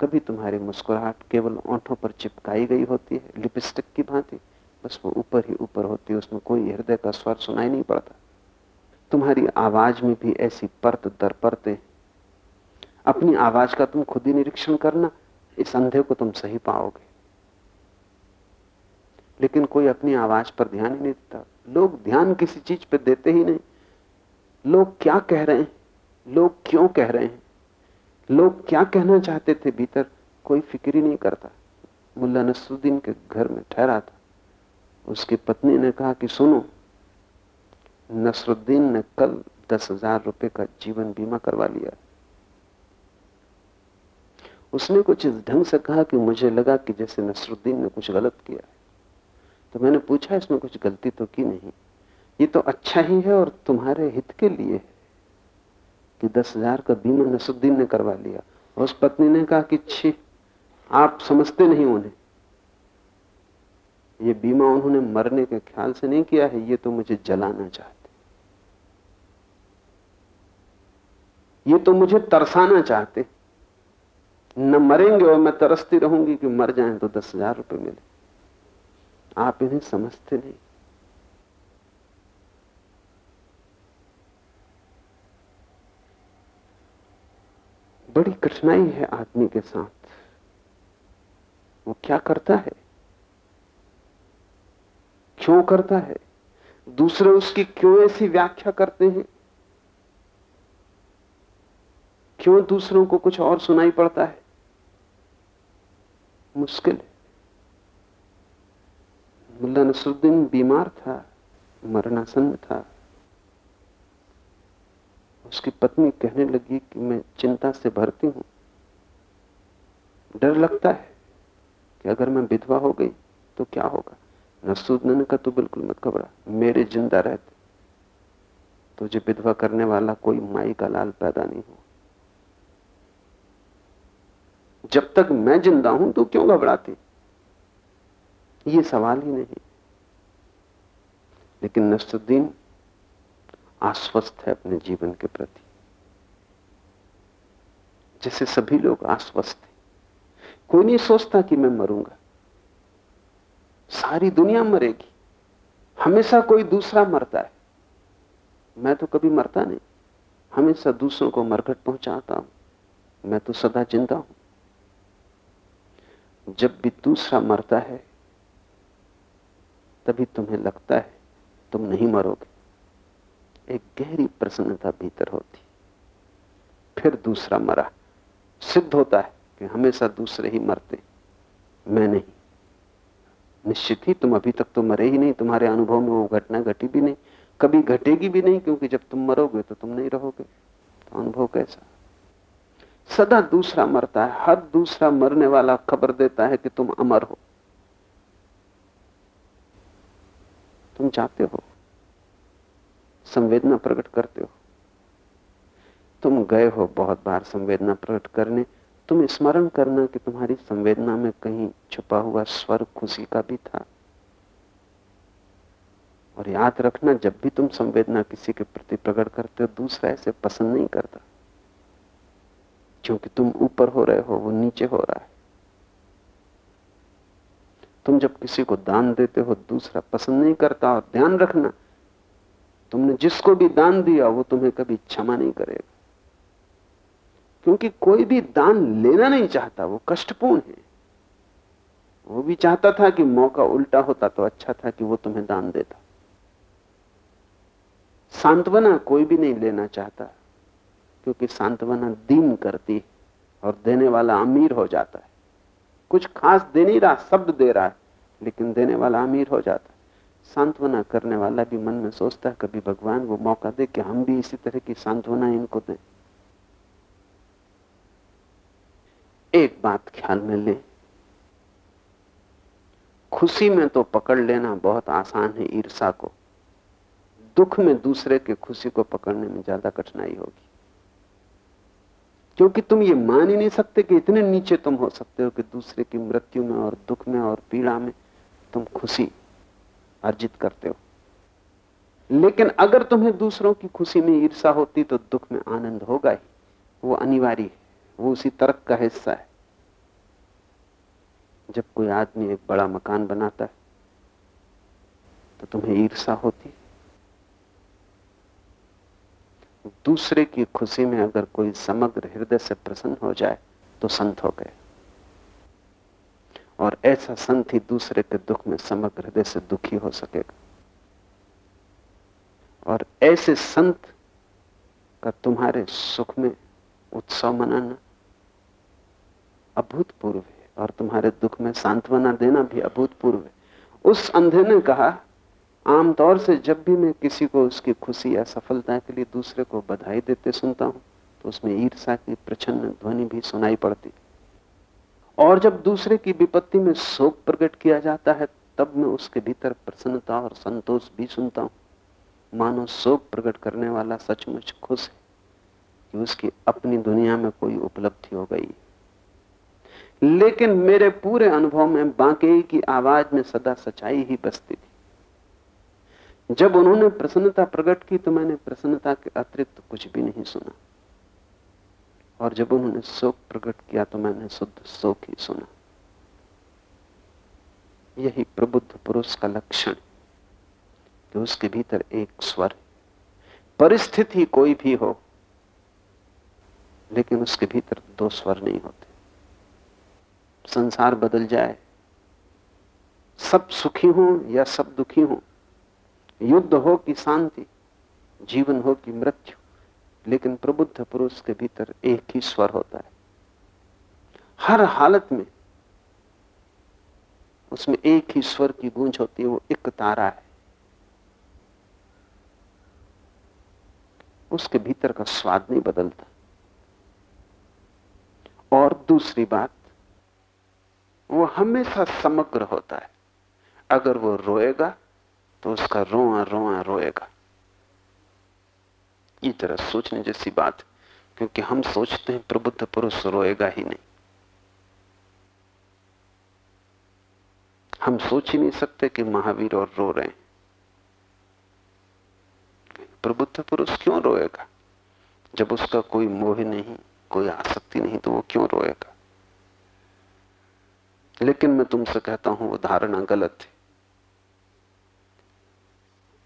कभी तुम्हारी मुस्कुराहट केवल ओंठों पर चिपकाई गई होती है, लिपस्टिक की भांति, बस वो ऊपर ही ऊपर होती है, उसमें कोई हृदय का स्वर सुनाई नहीं पड़ता। तुम्हारी आवाज़ में भी ऐसी परत दर परते अपनी आवाज़ का तुम खुद ही निरीक्षण करना इस अंधे को तुम सही पाओगे। लेकिन कोई अपनी आवाज़ पर ध्यान ही नहीं देता। लोग ध्यान किसी चीज़ पर देते ही नहीं। लोग क्या कह रहे हैं? लोग क्यों कह रहे हैं? लोग क्या कहना चाहते थे भीतर? कोई फ़िक्र ही नहीं करता। मुल्ला नसरुद्दीन के घर में ठहरा था। उसकी पत्नी ने कहा कि सुनो, नसरुद्दीन ने कल दस हज़ार रुपए का जीवन बीमा करवा लिया। उसने कुछ इस ढंग से कहा कि मुझे लगा कि जैसे नसरुद्दीन ने कुछ गलत किया तो मैंने पूछा, इसमें कुछ गलती तो की नहीं? ये तो अच्छा ही है और तुम्हारे हित के लिए है कि दस हज़ार का बीमा नसरुद्दीन ने करवा लिया। और उस पत्नी ने कहा कि, छी, आप समझते नहीं उन्हें। ये बीमा उन्होंने मरने के ख्याल से नहीं किया है, ये तो मुझे जलाना चाहते ये तो मुझे तरसाना चाहते न मरेंगे और मैं तरसती रहूँगी कि मर जाएँ तो दस हज़ार रुपये मिले। आप इन्हें समझते नहीं। बड़ी कठिनाई है आदमी के साथ। वो क्या करता है? क्यों करता है? दूसरे उसकी क्यों ऐसी व्याख्या करते हैं? क्यों दूसरों को कुछ और सुनाई पड़ता है? मुश्किल मुल्ला नसरुद्दीन बीमार था मरणासन्न था। उसकी पत्नी कहने लगी कि मैं चिंता से भरती हूँ। डर लगता है कि अगर मैं विधवा हो गई तो क्या होगा? नसरुद्दीन का तो बिल्कुल मत घबरा, मेरे ज़िंदा रहते। तुझे विधवा करने वाला कोई माई का लाल पैदा नहीं हो जब तक मैं ज़िंदा हूँ तो क्यों घबराते? ये सवाल ही नहीं। लेकिन नसरुद्दीन आश्वस्त है अपने जीवन के प्रति। जैसे सभी लोग आश्वस्त हैं। कोई नहीं सोचता कि मैं मरूँगा। सारी दुनिया मरेगी। हमेशा कोई दूसरा मरता है। मैं तो कभी मरता नहीं। हमेशा दूसरों को मरघट पहुंचाता हूँ। मैं तो सदा ज़िंदा हूँ। जब भी दूसरा मरता है, तभी तुम्हें लगता है तुम नहीं मरोगे। एक गहरी प्रसन्नता भीतर होती। फिर दूसरा मरा। सिद्ध होता है कि हमेशा दूसरे ही मरते। मैं नहीं। निश्चित ही तुम अभी तक तो मरे ही नहीं। तुम्हारे अनुभव में वो घटना घटी भी नहीं। कभी घटेगी भी नहीं, क्योंकि जब तुम मरोगे तो तुम नहीं रहोगे। तो अनुभव कैसा? सदा दूसरा मरता है, हर दूसरा मरने वाला खबर देता है कि तुम अमर हो। तुम चाहते हो, संवेदना प्रकट करते हो। तुम गए हो बहुत बार संवेदना प्रकट करने, तुम स्मरण करना कि तुम्हारी संवेदना में कहीं छुपा हुआ स्वर खुशी का भी था। और याद रखना, जब भी तुम संवेदना किसी के प्रति प्रकट करते हो, दूसरा ऐसे पसंद नहीं करता। क्योंकि तुम ऊपर हो रहे हो, वो नीचे हो रहा है। तुम जब किसी को दान देते हो, दूसरा पसंद नहीं करता और ध्यान रखना। तुमने जिसको भी दान दिया, वो तुम्हें कभी क्षमा नहीं करेगा। क्योंकि कोई भी दान लेना नहीं चाहता, वो कष्टपूर्ण है। वो भी चाहता था कि मौका उल्टा होता तो अच्छा था कि वो तुम्हें दान देता। सांत्वना कोई भी नहीं लेना चाहता। क्योंकि सांत्वना दीन करती है और देने वाला अमीर हो जाता है। कुछ खास दे नहीं रहा, शब्द दे रहा है, लेकिन देने वाला अमीर हो जाता है। सांत्वना करने वाला भी मन में सोचता है, कभी भगवान वो मौका दे कि हम भी इसी तरह की सांत्वना इनको दें। एक बात ख्याल में ले। खुशी में तो पकड़ लेना बहुत आसान है ईर्षा को। दुख में दूसरे के खुशी को पकड़ने में ज़्यादा कठिनाई होगी। क्योंकि तुम ये मान ही नहीं सकते कि इतने नीचे तुम हो सकते हो कि दूसरे की मृत्यु में और दुख में और पीड़ा में तुम खुशी अर्जित करते हो। लेकिन अगर तुम्हें दूसरों की खुशी में ईर्षा होती तो दुख में आनंद होगा ही। वो अनिवार्य है, वो उसी तर्क का हिस्सा है। जब कोई आदमी एक बड़ा मकान बनाता है तो तुम्हें ईर्षा होती दूसरे की खुशी में अगर कोई समग्र हृदय से प्रसन्न हो जाए तो संत हो गए। और ऐसा संत ही दूसरे के दुख में समग्र हृदय से दुखी हो सकेगा। और ऐसे संत का तुम्हारे सुख में उत्सव मनाना अभूतपूर्व है, और तुम्हारे दुख में सांत्वना देना भी अभूतपूर्व है। उस अंधे ने कहा आमतौर से जब भी मैं किसी को उसकी खुशी या सफलता के लिए दूसरे को बधाई देते सुनता हूँ तो उसमें ईर्षा की प्रचन्न ध्वनि भी सुनाई पड़ती। और जब दूसरे की विपत्ति में शोक प्रकट किया जाता है, तब मैं उसके भीतर प्रसन्नता और संतोष भी सुनता हूँ। मानो शोक प्रकट करने वाला सचमुच खुश है कि उसकी अपनी दुनिया में कोई उपलब्धि हो गई लेकिन मेरे पूरे अनुभव में बांके की आवाज़ में सदा सच्चाई ही बसती थी। जब उन्होंने प्रसन्नता प्रकट की तो मैंने प्रसन्नता के अतिरिक्त कुछ भी नहीं सुना। और जब उन्होंने शोक प्रकट किया तो मैंने शुद्ध शोक ही सुना। यही प्रबुद्ध पुरुष का लक्षण कि उसके भीतर एक स्वर परिस्थिति कोई भी हो, लेकिन उसके भीतर दो स्वर नहीं होते। संसार बदल जाए, सब सुखी हो या सब दुखी हो युद्ध हो कि शांति, जीवन हो कि मृत्यु, लेकिन प्रबुद्ध पुरुष के भीतर एक ही स्वर होता है। हर हालत में उसमें एक ही स्वर की गूंज होती है, वो एक तारा है। उसके भीतर का स्वाद नहीं बदलता। और दूसरी बात, वो हमेशा समग्र होता है। अगर वो रोएगा तो उसका रोआ रोआ रोएगा। ये तरह सोचने जैसी बात, क्योंकि हम सोचते हैं प्रबुद्ध पुरुष रोएगा ही नहीं। हम सोच ही नहीं सकते कि महावीर और रो रहे हैं। प्रबुद्ध पुरुष क्यों रोएगा? जब उसका कोई मोह नहीं, कोई आसक्ति नहीं तो वो क्यों रोएगा? लेकिन मैं तुमसे कहता हूँ, वो धारणा गलत है।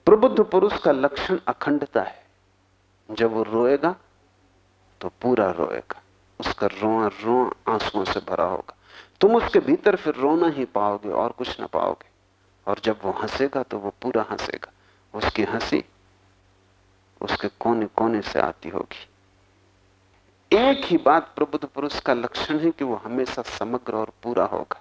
प्रबुद्ध पुरुष का लक्षण अखंडता है। जब वो रोएगा तो पूरा रोएगा। उसका रोआ रोआ आंसुओं से भरा होगा। तुम उसके भीतर फिर रोना ही पाओगे और कुछ ना पाओगे। और जब वो हंसेगा तो वो पूरा हंसेगा। उसकी हँसी उसके कोने कोने से आती होगी। एक ही बात प्रबुद्ध पुरुष का लक्षण है कि वो हमेशा समग्र और पूरा होगा।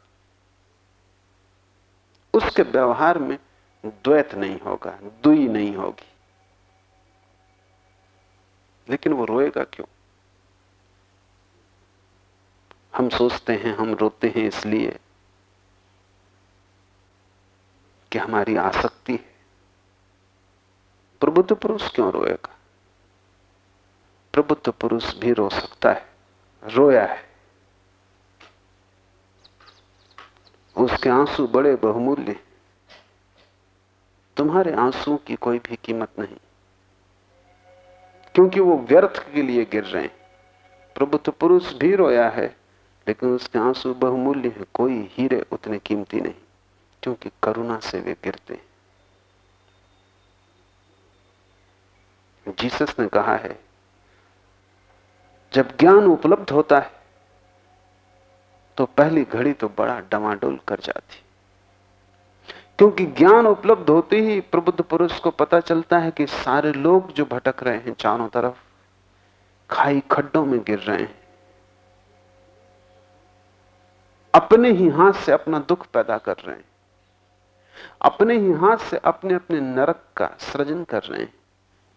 उसके व्यवहार में द्वैत नहीं होगा, दुई नहीं होगी। लेकिन वो रोएगा क्यों? हम सोचते हैं, हम रोते हैं इसलिए कि हमारी आसक्ति है। प्रबुद्ध पुरुष क्यों रोएगा? प्रबुद्ध पुरुष भी रो सकता है, रोया है। उसके आँसू बड़े बहुमूल्य तुम्हारे आंसुओं की कोई भी कीमत नहीं। क्योंकि वो व्यर्थ के लिए गिर रहे हैं। प्रबुद्ध पुरुष भी रोया है, लेकिन उसके आँसू बहुमूल्य है, कोई हीरे उतने कीमती नहीं, क्योंकि करुणा से वे गिरते हैं। जीसस ने कहा है, जब ज्ञान उपलब्ध होता है तो पहली घड़ी तो बड़ा डमाडोल कर जाती। क्योंकि ज्ञान उपलब्ध होते ही प्रबुद्ध पुरुष को पता चलता है कि सारे लोग जो भटक रहे हैं चारों तरफ़, खाई खड्डों में गिर रहे हैं। अपने ही हाथ से अपना दुख पैदा कर रहे हैं। अपने ही हाथ से अपने अपने नरक का सृजन कर रहे हैं।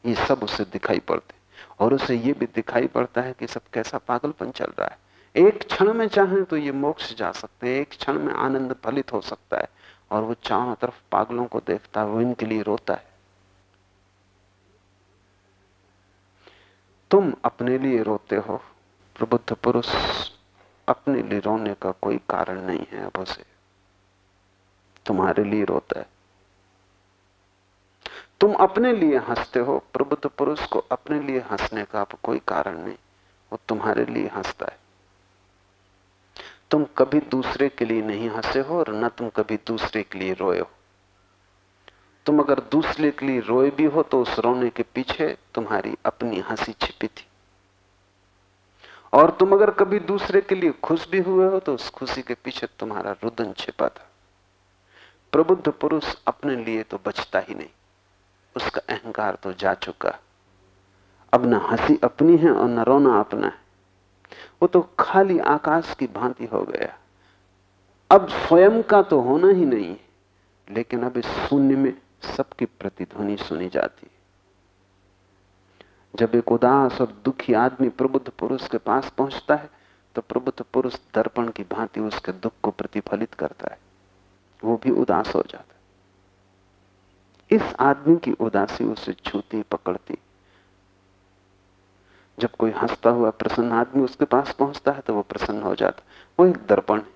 ये सब उसे दिखाई पड़ते और उसे ये भी दिखाई पड़ता है कि सब कैसा पागलपन चल रहा है। एक क्षण में चाहें तो ये मोक्ष जा सकते हैं। एक क्षण में आनंद फलित हो सकता है। और वो चारों तरफ़ पागलों को देखता है, वो इनके लिए रोता है। तुम अपने लिए रोते हो, प्रबुद्ध पुरुष, अपने लिए रोने का कोई कारण नहीं है अब उसे। तुम्हारे लिए रोता है। तुम अपने लिए हँसते हो, प्रबुद्ध पुरुष को अपने लिए हंसने का अब कोई कारण नहीं, वो तुम्हारे लिए हंसता है। तुम कभी दूसरे के लिए नहीं हंसे हो और न तुम कभी दूसरे के लिए रोए हो। तुम अगर दूसरे के लिए रोए भी हो तो उस रोने के पीछे तुम्हारी अपनी हँसी छिपी थी। और तुम अगर कभी दूसरे के लिए खुश भी हुए हो तो उस खुशी के पीछे तुम्हारा रुदन छिपा था। प्रबुद्ध पुरुष अपने लिए तो बचता ही नहीं। उसका अहंकार तो जा चुका। अब ना हँसी अपनी है और न रोना अपना है। वो तो खाली आकाश की भांति हो गया। अब स्वयं का तो होना ही नहीं, लेकिन अब इस शून्य में सबकी प्रतिध्वनि सुनी जाती। जब एक उदास और दुखी आदमी प्रबुद्ध पुरुष के पास पहुँचता है तो प्रबुद्ध पुरुष दर्पण की भांति उसके दुख को प्रतिफलित करता है। वो भी उदास हो जाता है। इस आदमी की उदासी उसे छूती, पकड़ती जब कोई हंसता हुआ प्रसन्न आदमी उसके पास पहुँचता है तो वो प्रसन्न हो जाता वो एक दर्पण है,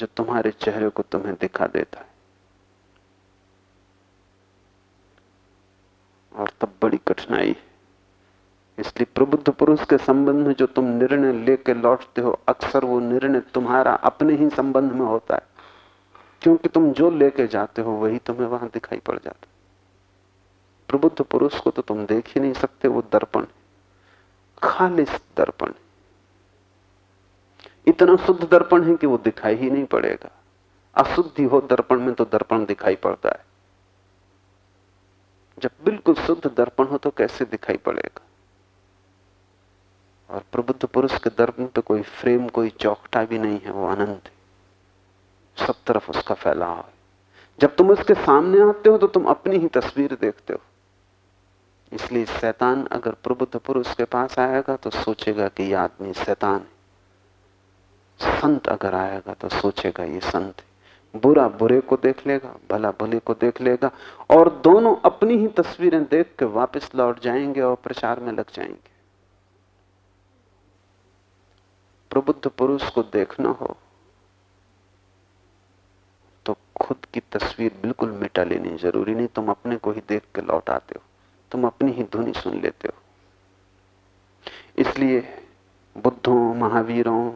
जो तुम्हारे चेहरे को तुम्हें दिखा देता है। और तब बड़ी कठिनाई है। इसलिए प्रबुद्ध पुरुष के संबंध में जो तुम निर्णय लेके लौटते हो, अक्सर वो निर्णय तुम्हारा अपने ही संबंध में होता है। क्योंकि तुम जो लेके जाते हो, वही तुम्हें वहाँ दिखाई पड़ जाता प्रबुद्ध पुरुष को तो तुम देख ही नहीं सकते, वो दर्पण खालिस दर्पण। इतना शुद्ध दर्पण है कि वो दिखाई ही नहीं पड़ेगा। अशुद्धि हो दर्पण में तो दर्पण दिखाई पड़ता है। जब बिल्कुल शुद्ध दर्पण हो तो कैसे दिखाई पड़ेगा? और प्रबुद्ध पुरुष के दर्पण पे कोई फ्रेम, कोई चौकटा भी नहीं है, वो अनंत है। सब तरफ़ उसका फैलाव है। जब तुम उसके सामने आते हो तो तुम अपनी ही तस्वीर देखते हो। इसलिए शैतान अगर प्रबुद्ध पुरुष के पास आएगा तो सोचेगा कि यह आदमी शैतान है। संत अगर आएगा तो सोचेगा ये संत है। बुरा बुरे को देख लेगा, भला भले को देख लेगा और दोनों अपनी ही तस्वीरें देख के वापस लौट जाएँगे और प्रचार में लग जाएँगे। प्रबुद्ध पुरुष को देखना हो तो खुद की तस्वीर बिल्कुल मिटा लेनी ज़रूरी नहीं, तुम अपने को ही देख के लौट आते हो। तुम अपनी ही ध्वनि सुन लेते हो। इसलिए बुद्धों, महावीरों,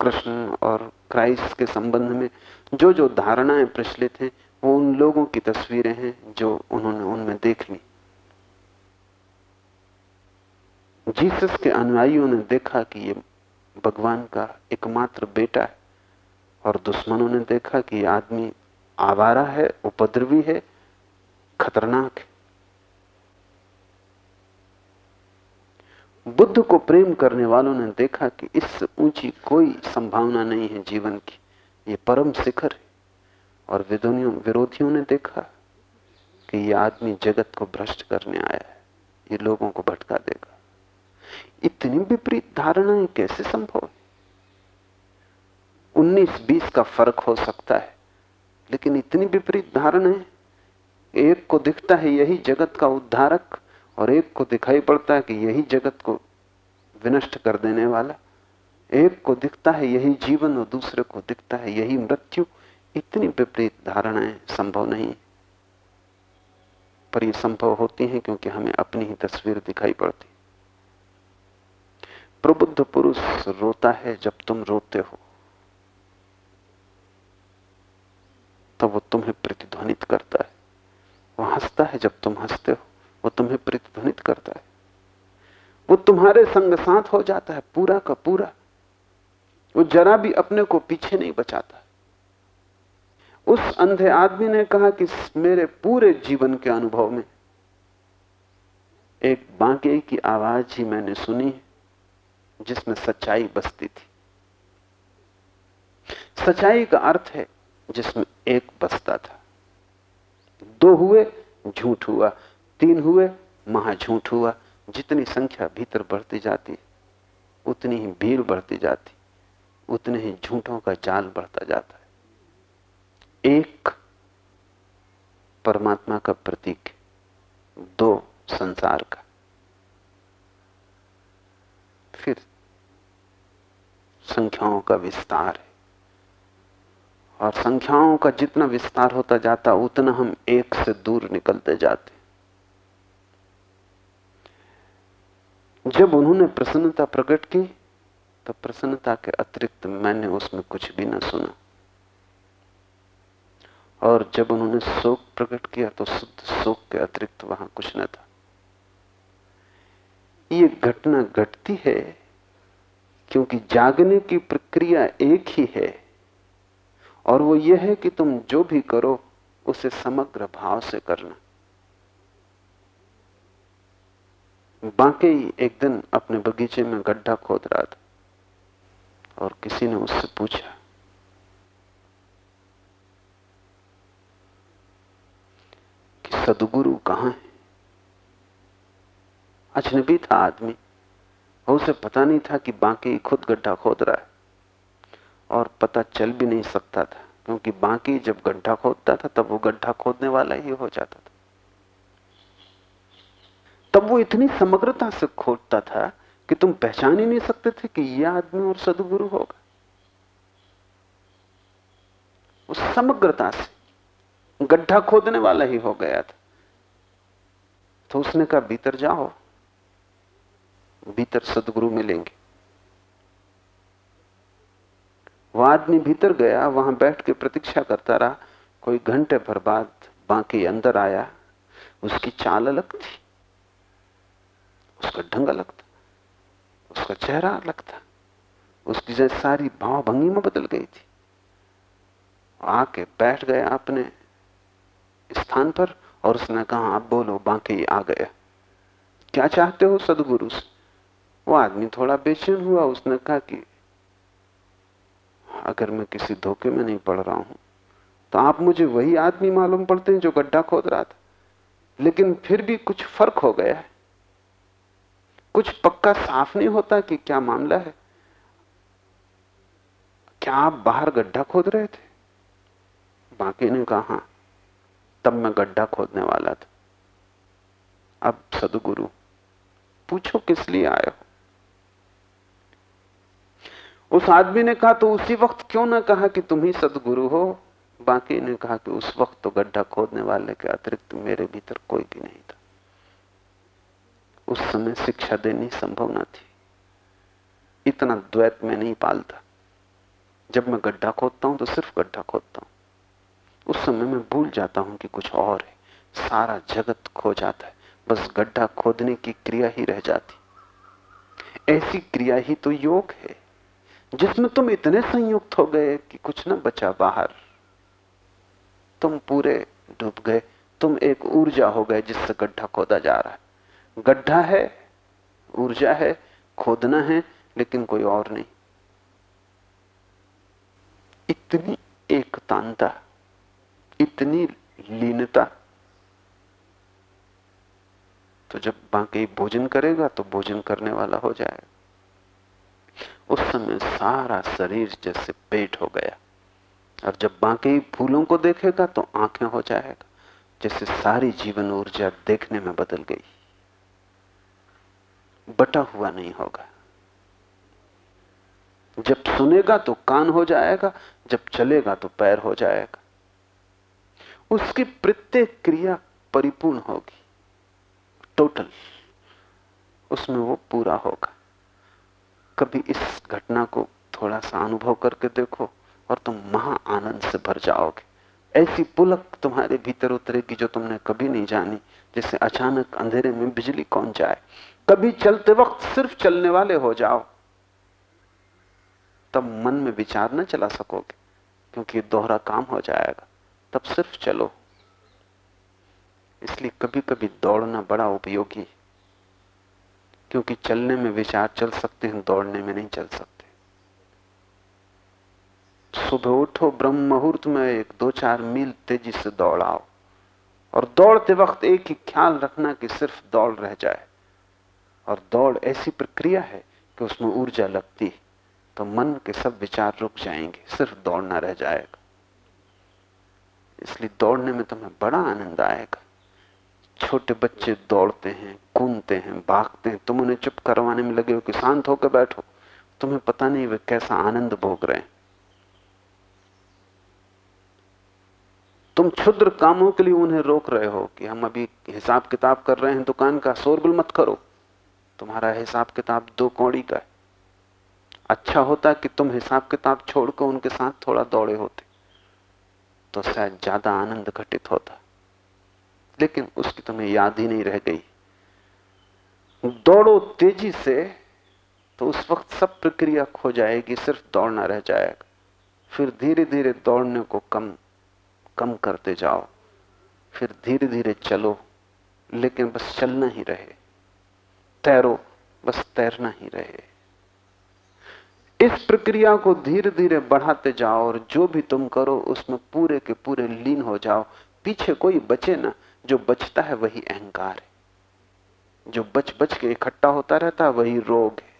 कृष्ण और क्राइस्ट के संबंध में जो जो धारणाएँ प्रचलित हैं, वो उन लोगों की तस्वीरें हैं जो उन्होंने उनमें देख ली। जीसस के अनुयायियों ने देखा कि ये भगवान का एकमात्र बेटा है और दुश्मनों ने देखा कि ये आदमी आवारा है, उपद्रवी है, खतरनाक है। बुद्ध को प्रेम करने वालों ने देखा कि इससे ऊँची कोई संभावना नहीं है जीवन की। ये परम शिखर है। और विदोनियों विरोधियों ने देखा कि यह आदमी जगत को भ्रष्ट करने आया है। ये लोगों को भटका देगा। इतनी विपरीत धारणाएँ कैसे संभव है? उन्नीस बीस का फ़र्क हो सकता है, लेकिन इतनी विपरीत धारणाएँ, एक को दिखता है यही जगत का उद्धारक और एक को दिखाई पड़ता है कि यही जगत को विनष्ट कर देने वाला। एक को दिखता है यही जीवन और दूसरे को दिखता है यही मृत्यु। इतनी विपरीत धारणाएँ संभव नहीं पर ये संभव होती हैं क्योंकि हमें अपनी ही तस्वीर दिखाई पड़ती। प्रबुद्ध पुरुष रोता है जब तुम रोते हो। तब वो तुम्हें प्रतिध्वनित करता है। वो हंसता है जब तुम हँसते हो। वो तुम्हें प्रतिध्वनित करता है। वो तुम्हारे संग साथ हो जाता है, पूरा का पूरा। वो जरा भी अपने को पीछे नहीं बचाता। उस अंधे आदमी ने कहा कि मेरे पूरे जीवन के अनुभव में एक बांके की आवाज़ ही मैंने सुनी जिसमें सच्चाई बसती थी। सच्चाई का अर्थ है जिसमें एक बसता था। दो हुए, झूठ हुआ। तीन हुए महाझूठ हुआ। जितनी संख्या भीतर बढ़ती जाती उतनी ही भीड़ बढ़ती जाती उतने ही झूठों का जाल बढ़ता जाता है। एक परमात्मा का प्रतीक दो संसार का। फिर संख्याओं का विस्तार है। और संख्याओं का जितना विस्तार होता जाता, उतना हम एक से दूर निकलते जाते जब उन्होंने प्रसन्नता प्रकट की तो प्रसन्नता के अतिरिक्त मैंने उसमें कुछ भी ना सुना। और जब उन्होंने शोक प्रकट किया तो शुद्ध शोक के अतिरिक्त वहाँ कुछ न था। ये घटना घटती है, क्योंकि जागने की प्रक्रिया एक ही है, और वो यह है कि तुम जो भी करो, उसे समग्र भाव से करना। बांके एक दिन अपने बगीचे में गड्ढा खोद रहा था और किसी ने उससे पूछा, कि सदगुरु कहाँ है? अजनबी था आदमी, और उसे पता नहीं था कि बाकी खुद गड्ढा खोद रहा है। और पता चल भी नहीं सकता था, क्योंकि बाकी जब गड्ढा खोदता था, तब वो गड्ढा खोदने वाला ही हो जाता था। तब वो इतनी समग्रता से खोदता था कि तुम पहचान ही नहीं सकते थे कि यह आदमी और सदगुरु होगा। उस समग्रता से गड्ढा खोदने वाला ही हो गया था। तो उसने कहा, भीतर जाओ, भीतर सदगुरु मिलेंगे। वह आदमी भीतर गया, वहाँ बैठ के प्रतीक्षा करता रहा। कोई घंटे भर बाद बाकी अंदर आया, उसकी चाल अलग थी। उसका ढंग अलग था, उसका चेहरा अलग था उसकी जैसे सारी भाव भंगी में बदल गई थी। आके बैठ गया अपने स्थान पर और उसने कहा, आप बोलो, बाकी आ गया। क्या चाहते हो सदगुरु से? वो आदमी थोड़ा बेचैन हुआ, उसने कहा कि, अगर मैं किसी धोखे में नहीं पड़ रहा हूँ तो आप मुझे वही आदमी मालूम पड़ते हैं जो गड्ढा खोद रहा था। लेकिन फिर भी कुछ फ़र्क हो गया है। कुछ पक्का साफ़ नहीं होता कि क्या मामला है। क्या आप बाहर गड्ढा खोद रहे थे? बाकी ने कहा। हाँ तब मैं गड्ढा खोदने वाला था। अब सदगुरु, पूछो किस लिए आए हो? उस आदमी ने कहा तो उसी वक्त क्यों ना कहा कि तुम ही सदगुरु हो? बाकी ने कहा कि उस वक्त तो गड्ढा खोदने वाले के अतिरिक्त मेरे भीतर कोई भी नहीं था। उस समय शिक्षा देनी संभव न थी। इतना द्वैत में नहीं पालता। जब मैं गड्ढा खोदता हूँ तो सिर्फ़ गड्ढा खोदता हूँ। उस समय मैं भूल जाता हूँ कि कुछ और है। सारा जगत खो जाता है। बस गड्ढा खोदने की क्रिया ही रह जाती। ऐसी क्रिया ही तो योग है, जिसमें तुम इतने संयुक्त हो गए कि कुछ ना बचा बाहर। तुम पूरे डूब गए, तुम एक ऊर्जा हो गए जिससे गड्ढा खोदा जा रहा है। गड्ढा है, ऊर्जा है, खोदना है, लेकिन कोई और नहीं। इतनी एकतांता इतनी लीनता। तो जब बाकी भोजन करेगा तो भोजन करने वाला हो जाएगा। उस समय सारा शरीर जैसे पेट हो गया। और जब बाकी फूलों को देखेगा तो आँखें हो जाएगा। जैसे सारी जीवन ऊर्जा देखने में बदल गई। बटा हुआ नहीं होगा। जब सुनेगा तो कान हो जाएगा, जब चलेगा तो पैर हो जाएगा। उसकी प्रत्येक क्रिया परिपूर्ण होगी। टोटल उसमें वो पूरा होगा। कभी इस घटना को थोड़ा सा अनुभव करके देखो और तुम महा आनंद से भर जाओगे। ऐसी पुलक तुम्हारे भीतर उतरेगी जो तुमने कभी नहीं जानी जैसे अचानक अंधेरे में बिजली कौन जाए। कभी चलते वक्त सिर्फ़ चलने वाले हो जाओ। तब मन में विचार न चला सकोगे, क्योंकि दोहरा काम हो जाएगा। तब सिर्फ़ चलो। इसलिए कभी कभी दौड़ना बड़ा उपयोगी क्योंकि चलने में विचार चल सकते हैं, दौड़ने में नहीं चल सकते। सुबह उठो, ब्रह्म मुहूर्त में एक, दो, चार मील तेज़ी से दौड़ाओ। और दौड़ते वक्त एक ही ख्याल रखना कि सिर्फ़ दौड़ रह जाए। और दौड़ ऐसी प्रक्रिया है कि उसमें ऊर्जा लगती है तो मन के सब विचार रुक जाएँगे, सिर्फ़ दौड़ना रह जाएगा। इसलिए दौड़ने में तुम्हें बड़ा आनंद आएगा। छोटे बच्चे दौड़ते हैं, कूदते हैं, भागते हैं, तुम उन्हें चुप करवाने में लगे हो कि शांत होकर बैठो, तुम्हें पता नहीं वे कैसा आनंद भोग रहे हैं। तुम क्षुद्र कामों के लिए उन्हें रोक रहे हो कि हम अभी हिसाब किताब कर रहे हैं, दुकान का, शोरगुल मत करो। तुम्हारा हिसाब किताब दो कौड़ी का है। अच्छा होता कि तुम हिसाब किताब छोड़कर उनके साथ थोड़ा दौड़े होते तो शायद ज़्यादा आनंद घटित होता। लेकिन उसकी तुम्हें याद ही नहीं रह गई। दौड़ो तेज़ी से तो उस वक्त सब प्रक्रिया खो जाएगी, सिर्फ़ दौड़ना रह जाएगा। फिर धीरे धीरे दौड़ने को कम कम करते जाओ। फिर धीरे धीरे चलो, लेकिन बस चलना ही रहे। तैरो, बस तैरना ही रहे। इस प्रक्रिया को धीरे धीरे बढ़ाते जाओ और जो भी तुम करो, उसमें पूरे के पूरे लीन हो जाओ। पीछे कोई बचे ना, जो बचता है वही अहंकार है। जो बच बच के इकट्ठा होता रहता है, वही रोग है।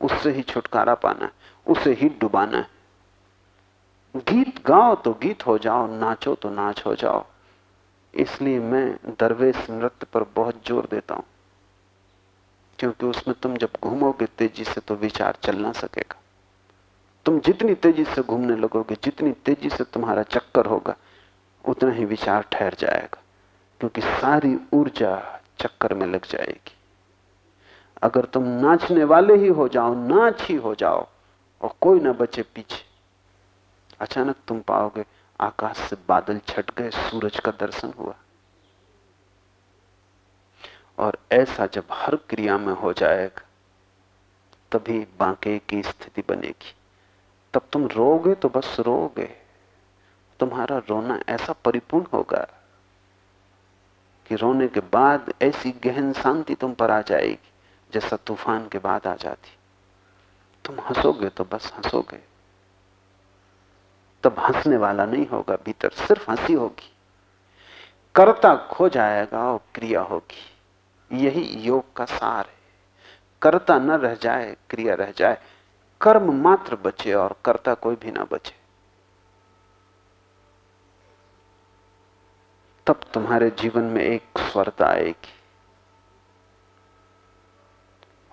उससे ही छुटकारा पाना है, उसे ही डुबाना है। गीत गाओ तो गीत हो जाओ, नाचो तो नाच हो जाओ। इसलिए मैं दरवेश नृत्य पर बहुत ज़ोर देता हूँ। क्योंकि उसमें तुम जब घूमोगे तेज़ी से तो विचार चल ना सकेगा। तुम जितनी तेज़ी से घूमने लगोगे, जितनी तेज़ी से तुम्हारा चक्कर होगा, उतना ही विचार ठहर जाएगा, क्योंकि सारी ऊर्जा चक्कर में लग जाएगी। अगर तुम नाचने वाले ही हो जाओ, नाच ही हो जाओ, और कोई ना बचे पीछे, अचानक तुम पाओगे आकाश से बादल छट गए, सूरज का दर्शन हुआ। और ऐसा जब हर क्रिया में हो जाएगा, तभी बांके की स्थिति बनेगी। तब तुम रोगे तो बस रोगे। तुम्हारा रोना ऐसा परिपूर्ण होगा कि रोने के बाद ऐसी गहन शांति तुम पर आ जाएगी, जैसा तूफ़ान के बाद आ जाती। तुम हंसोगे तो बस हंसोगे। तब हंसने वाला नहीं होगा, भीतर सिर्फ़ हँसी होगी। कर्ता खो जाएगा और क्रिया होगी। यही योग का सार है। कर्ता न रह जाए, क्रिया रह जाए, कर्म मात्र बचे और कर्ता कोई भी ना बचे। तब तुम्हारे जीवन में एक स्वरता आएगी।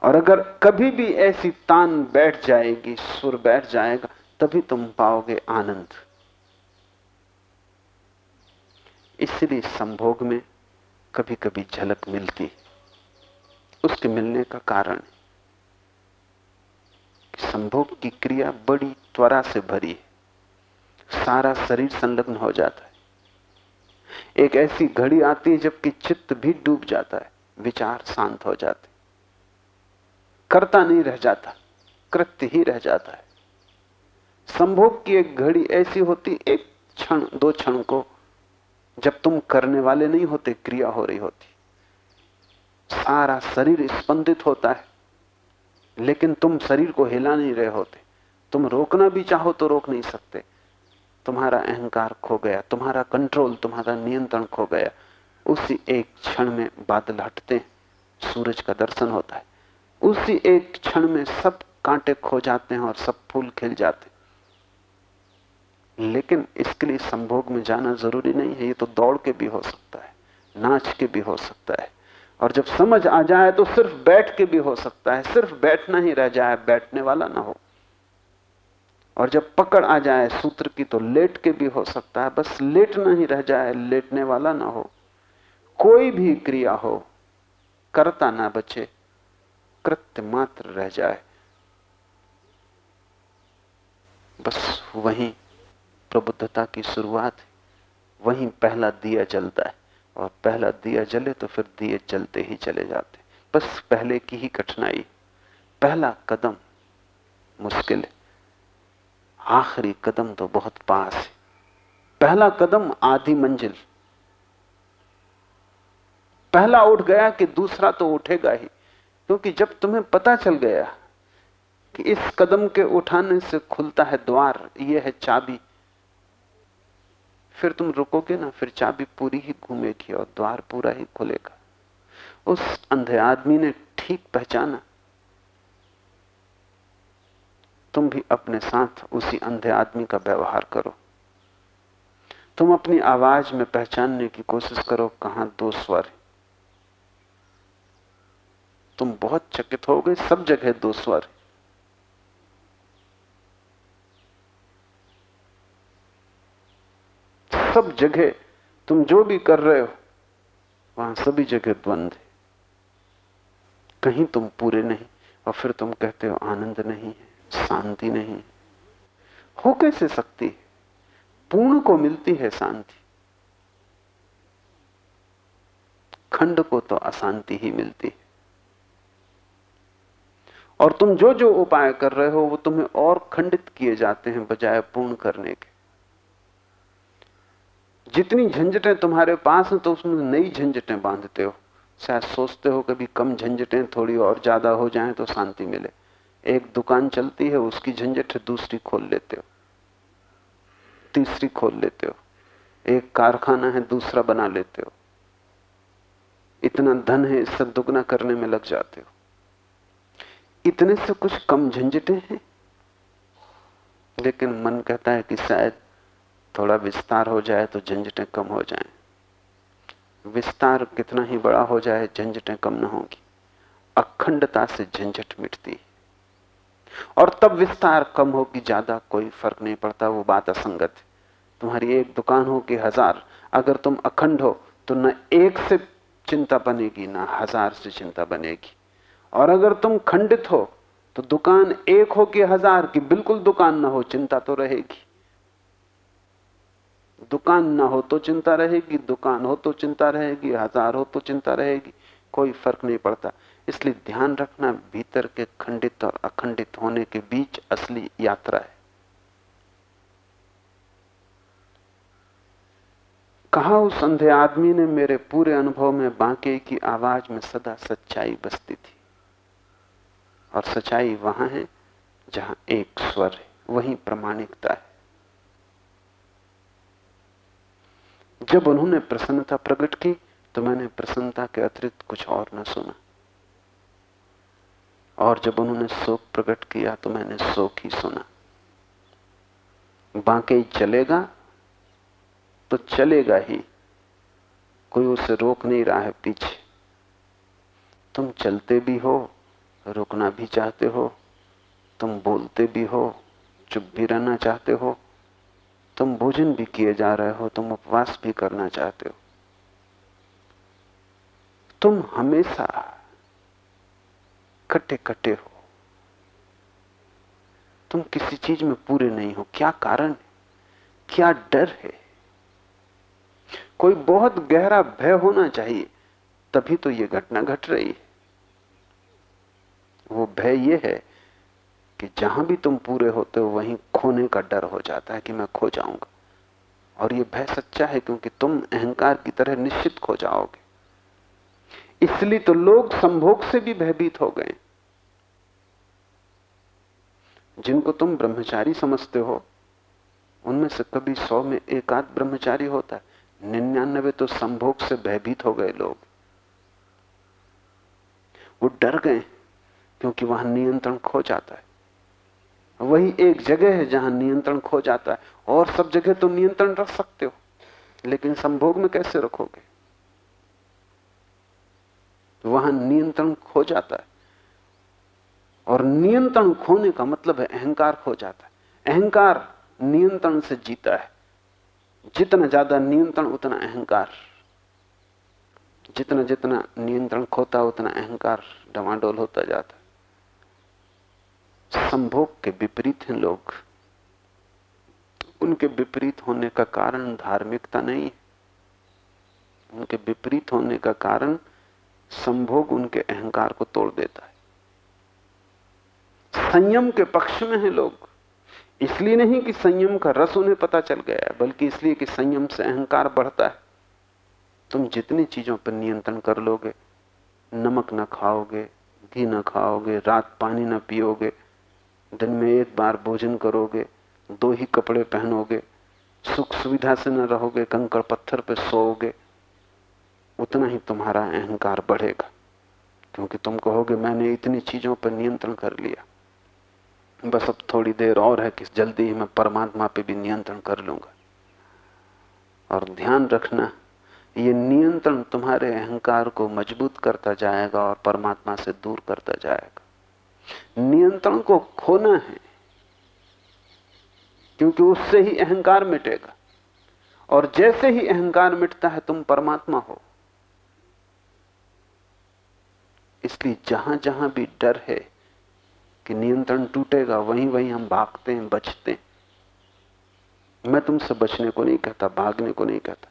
और अगर कभी भी ऐसी तान बैठ जाएगी, सुर बैठ जाएगा, तभी तुम पाओगे आनंद। इसलिए संभोग में कभी कभी झलक मिलती उसके मिलने का कारण संभोग की क्रिया बड़ी त्वरा से भरी है। सारा शरीर संलग्न हो जाता है। एक ऐसी घड़ी आती है जबकि चित्त भी डूब जाता है। विचार शांत हो जाते करता नहीं रह जाता, कृत्य ही रह जाता है। संभोग की एक घड़ी ऐसी होती, एक क्षण, दो क्षण को जब तुम करने वाले नहीं होते, क्रिया हो रही होती। सारा शरीर स्पंदित होता है। लेकिन तुम शरीर को हिला नहीं रहे होते। तुम रोकना भी चाहो तो रोक नहीं सकते। तुम्हारा अहंकार खो गया, तुम्हारा कंट्रोल तुम्हारा नियंत्रण खो गया। उसी एक क्षण में बादल हटते हैं, सूरज का दर्शन होता है। उसी एक क्षण में सब कांटे खो जाते हैं और सब फूल खिल जाते हैं। लेकिन इसके लिए संभोग में जाना ज़रूरी नहीं है, ये तो दौड़ के भी हो सकता है, नाच के भी हो सकता है। और जब समझ आ जाए तो सिर्फ़ बैठ के भी हो सकता है, सिर्फ़ बैठना ही रह जाए, बैठने वाला ना हो। और जब पकड़ आ जाए सूत्र की तो लेट के भी हो सकता है, बस लेटना ही रह जाए, लेटने वाला ना हो। कोई भी क्रिया हो, करता ना बचे, कृत्य मात्र रह जाए। बस वहीं प्रबुद्धता की शुरुआत, वहीं पहला दिया जलता है। और पहला दिया जले तो फिर दिए जलते ही चले जाते। बस पहले की ही कठिनाई। पहला कदम मुश्किल आखिरी कदम तो बहुत पास है। पहला कदम आधी मंजिल। पहला उठ गया कि दूसरा तो उठेगा ही, क्योंकि जब तुम्हें पता चल गया कि इस कदम के उठाने से खुलता है द्वार यह है चाबी। फिर तुम रुकोगे ना, फिर चाबी पूरी ही घूमेगी और द्वार पूरा ही खुलेगा। उस अंधे आदमी ने ठीक पहचाना। तुम भी अपने साथ उसी अंधे आदमी का व्यवहार करो। तुम अपनी आवाज़ में पहचानने की कोशिश करो कहाँ दो स्वर तुम बहुत चकित हो गए, सब जगह दो स्वर है। सब जगह तुम जो भी कर रहे हो, वहाँ सभी जगह द्वंद है। कहीं तुम पूरे नहीं, और फिर तुम कहते हो आनंद नहीं है, शांति नहीं हो। कैसे सकती है? पूर्ण को मिलती है शांति। खंड को तो अशांति ही मिलती है। और तुम जो जो उपाय कर रहे हो, वो तुम्हें और खंडित किए जाते हैं बजाय पूर्ण करने के। जितनी झंझटें तुम्हारे पास हैं तो उसमें नई झंझटें बांधते हो। शायद सोचते हो कभी कम झंझटें थोड़ी और ज़्यादा हो जाएँ तो शांति मिले। एक दुकान चलती है, उसकी झंझट दूसरी खोल लेते हो। तीसरी खोल लेते हो। एक कारखाना है, दूसरा बना लेते हो। इतना धन है, इससे दुगना करने में लग जाते हो। इतने से कुछ कम झंझटे हैं? लेकिन मन कहता है कि शायद थोड़ा विस्तार हो जाए तो झंझटें कम हो जाएँ। विस्तार कितना ही बड़ा हो जाए, झंझटें कम न होगी। अखंडता से झंझट मिटती और तब विस्तार कम हो कि ज़्यादा कोई फ़र्क नहीं पड़ता, वो बात असंगत है। तुम्हारी एक दुकान हो कि हज़ार, अगर तुम अखंड हो तो न एक से चिंता बनेगी, ना हज़ार से चिंता बनेगी। और अगर तुम खंडित हो तो दुकान एक हो कि हज़ार, की बिल्कुल दुकान ना हो, चिंता तो रहेगी। दुकान ना हो तो चिंता रहेगी, दुकान हो तो चिंता रहेगी, हज़ार हो तो चिंता रहेगी, कोई फ़र्क नहीं पड़ता। इसलिए ध्यान रखना भीतर के खंडित और अखंडित होने के बीच असली यात्रा है। कहा उस अंधे आदमी ने, मेरे पूरे अनुभव में बांके की आवाज़ में सदा सच्चाई बसती थी। और सच्चाई वहाँ है जहाँ एक स्वर है, वही प्रमाणिकता है। जब उन्होंने प्रसन्नता प्रकट की तो मैंने प्रसन्नता के अतिरिक्त कुछ और न सुना। और जब उन्होंने शोक प्रकट किया तो मैंने शोक ही सुना। बाकी चलेगा तो चलेगा ही। कोई उसे रोक नहीं रहा है पीछे। तुम चलते भी हो, रोकना भी चाहते हो। तुम बोलते भी हो, चुप भी रहना चाहते हो। तुम भोजन भी किए जा रहे हो, तुम उपवास भी करना चाहते हो। तुम हमेशा कटे कटे हो। तुम किसी चीज़ में पूरे नहीं हो। क्या कारण है? क्या डर है? कोई बहुत गहरा भय होना चाहिए, तभी तो यह घटना घट रही है। वो भय ये है कि जहाँ भी तुम पूरे होते हो, वहीं खोने का डर हो जाता है कि मैं खो जाऊँगा। और यह भय सच्चा है, क्योंकि तुम अहंकार की तरह निश्चित खो जाओगे। इसलिए तो लोग संभोग से भी भयभीत हो गए। जिनको तुम ब्रह्मचारी समझते हो, उनमें से कभी सौ में एक आध ब्रह्मचारी होता है। निन्यानवे तो संभोग से भयभीत हो गए लोग। वो डर गए, क्योंकि वहाँ नियंत्रण खो जाता है। वही एक जगह है जहाँ नियंत्रण खो जाता है। और सब जगह तो नियंत्रण रख सकते हो, लेकिन संभोग में कैसे रखोगे? वहाँ नियंत्रण खो जाता है। और नियंत्रण खोने का मतलब है अहंकार खो जाता है। अहंकार नियंत्रण से जीता है। जितना ज़्यादा नियंत्रण, उतना अहंकार। जितना जितना नियंत्रण खोता, उतना अहंकार डमाडोल होता जाता संभोग के विपरीत हैं लोग। उनके विपरीत होने का कारण धार्मिकता नहीं उनके विपरीत होने का कारण संभोग उनके अहंकार को तोड़ देता है। संयम के पक्ष में है लोग। इसलिए नहीं कि संयम का रस उन्हें पता चल गया है, बल्कि इसलिए कि संयम से अहंकार बढ़ता है। तुम जितनी चीज़ों पर नियंत्रण कर लोगे, नमक ना खाओगे, घी ना खाओगे, रात पानी ना पियोगे दिन में एक बार भोजन करोगे, दो ही कपड़े पहनोगे, सुख सुविधा से न रहोगे, कंकड़ पत्थर पर सोओगे, उतना ही तुम्हारा अहंकार बढ़ेगा। क्योंकि तुम कहोगे, मैंने इतनी चीज़ों पर नियंत्रण कर लिया। बस अब थोड़ी देर और है कि जल्दी ही मैं परमात्मा पे भी नियंत्रण कर लूँगा। और ध्यान रखना, ये नियंत्रण तुम्हारे अहंकार को मज़बूत करता जाएगा और परमात्मा से दूर करता जाएगा। नियंत्रण को खोना है, क्योंकि उससे ही अहंकार मिटेगा। और जैसे ही अहंकार मिटता है, तुम परमात्मा हो। इसलिए जहाँ जहाँ भी डर है कि नियंत्रण टूटेगा, वहीं वहीं हम भागते हैं, बचते हैं। मैं तुमसे बचने को नहीं कहता, भागने को नहीं कहता।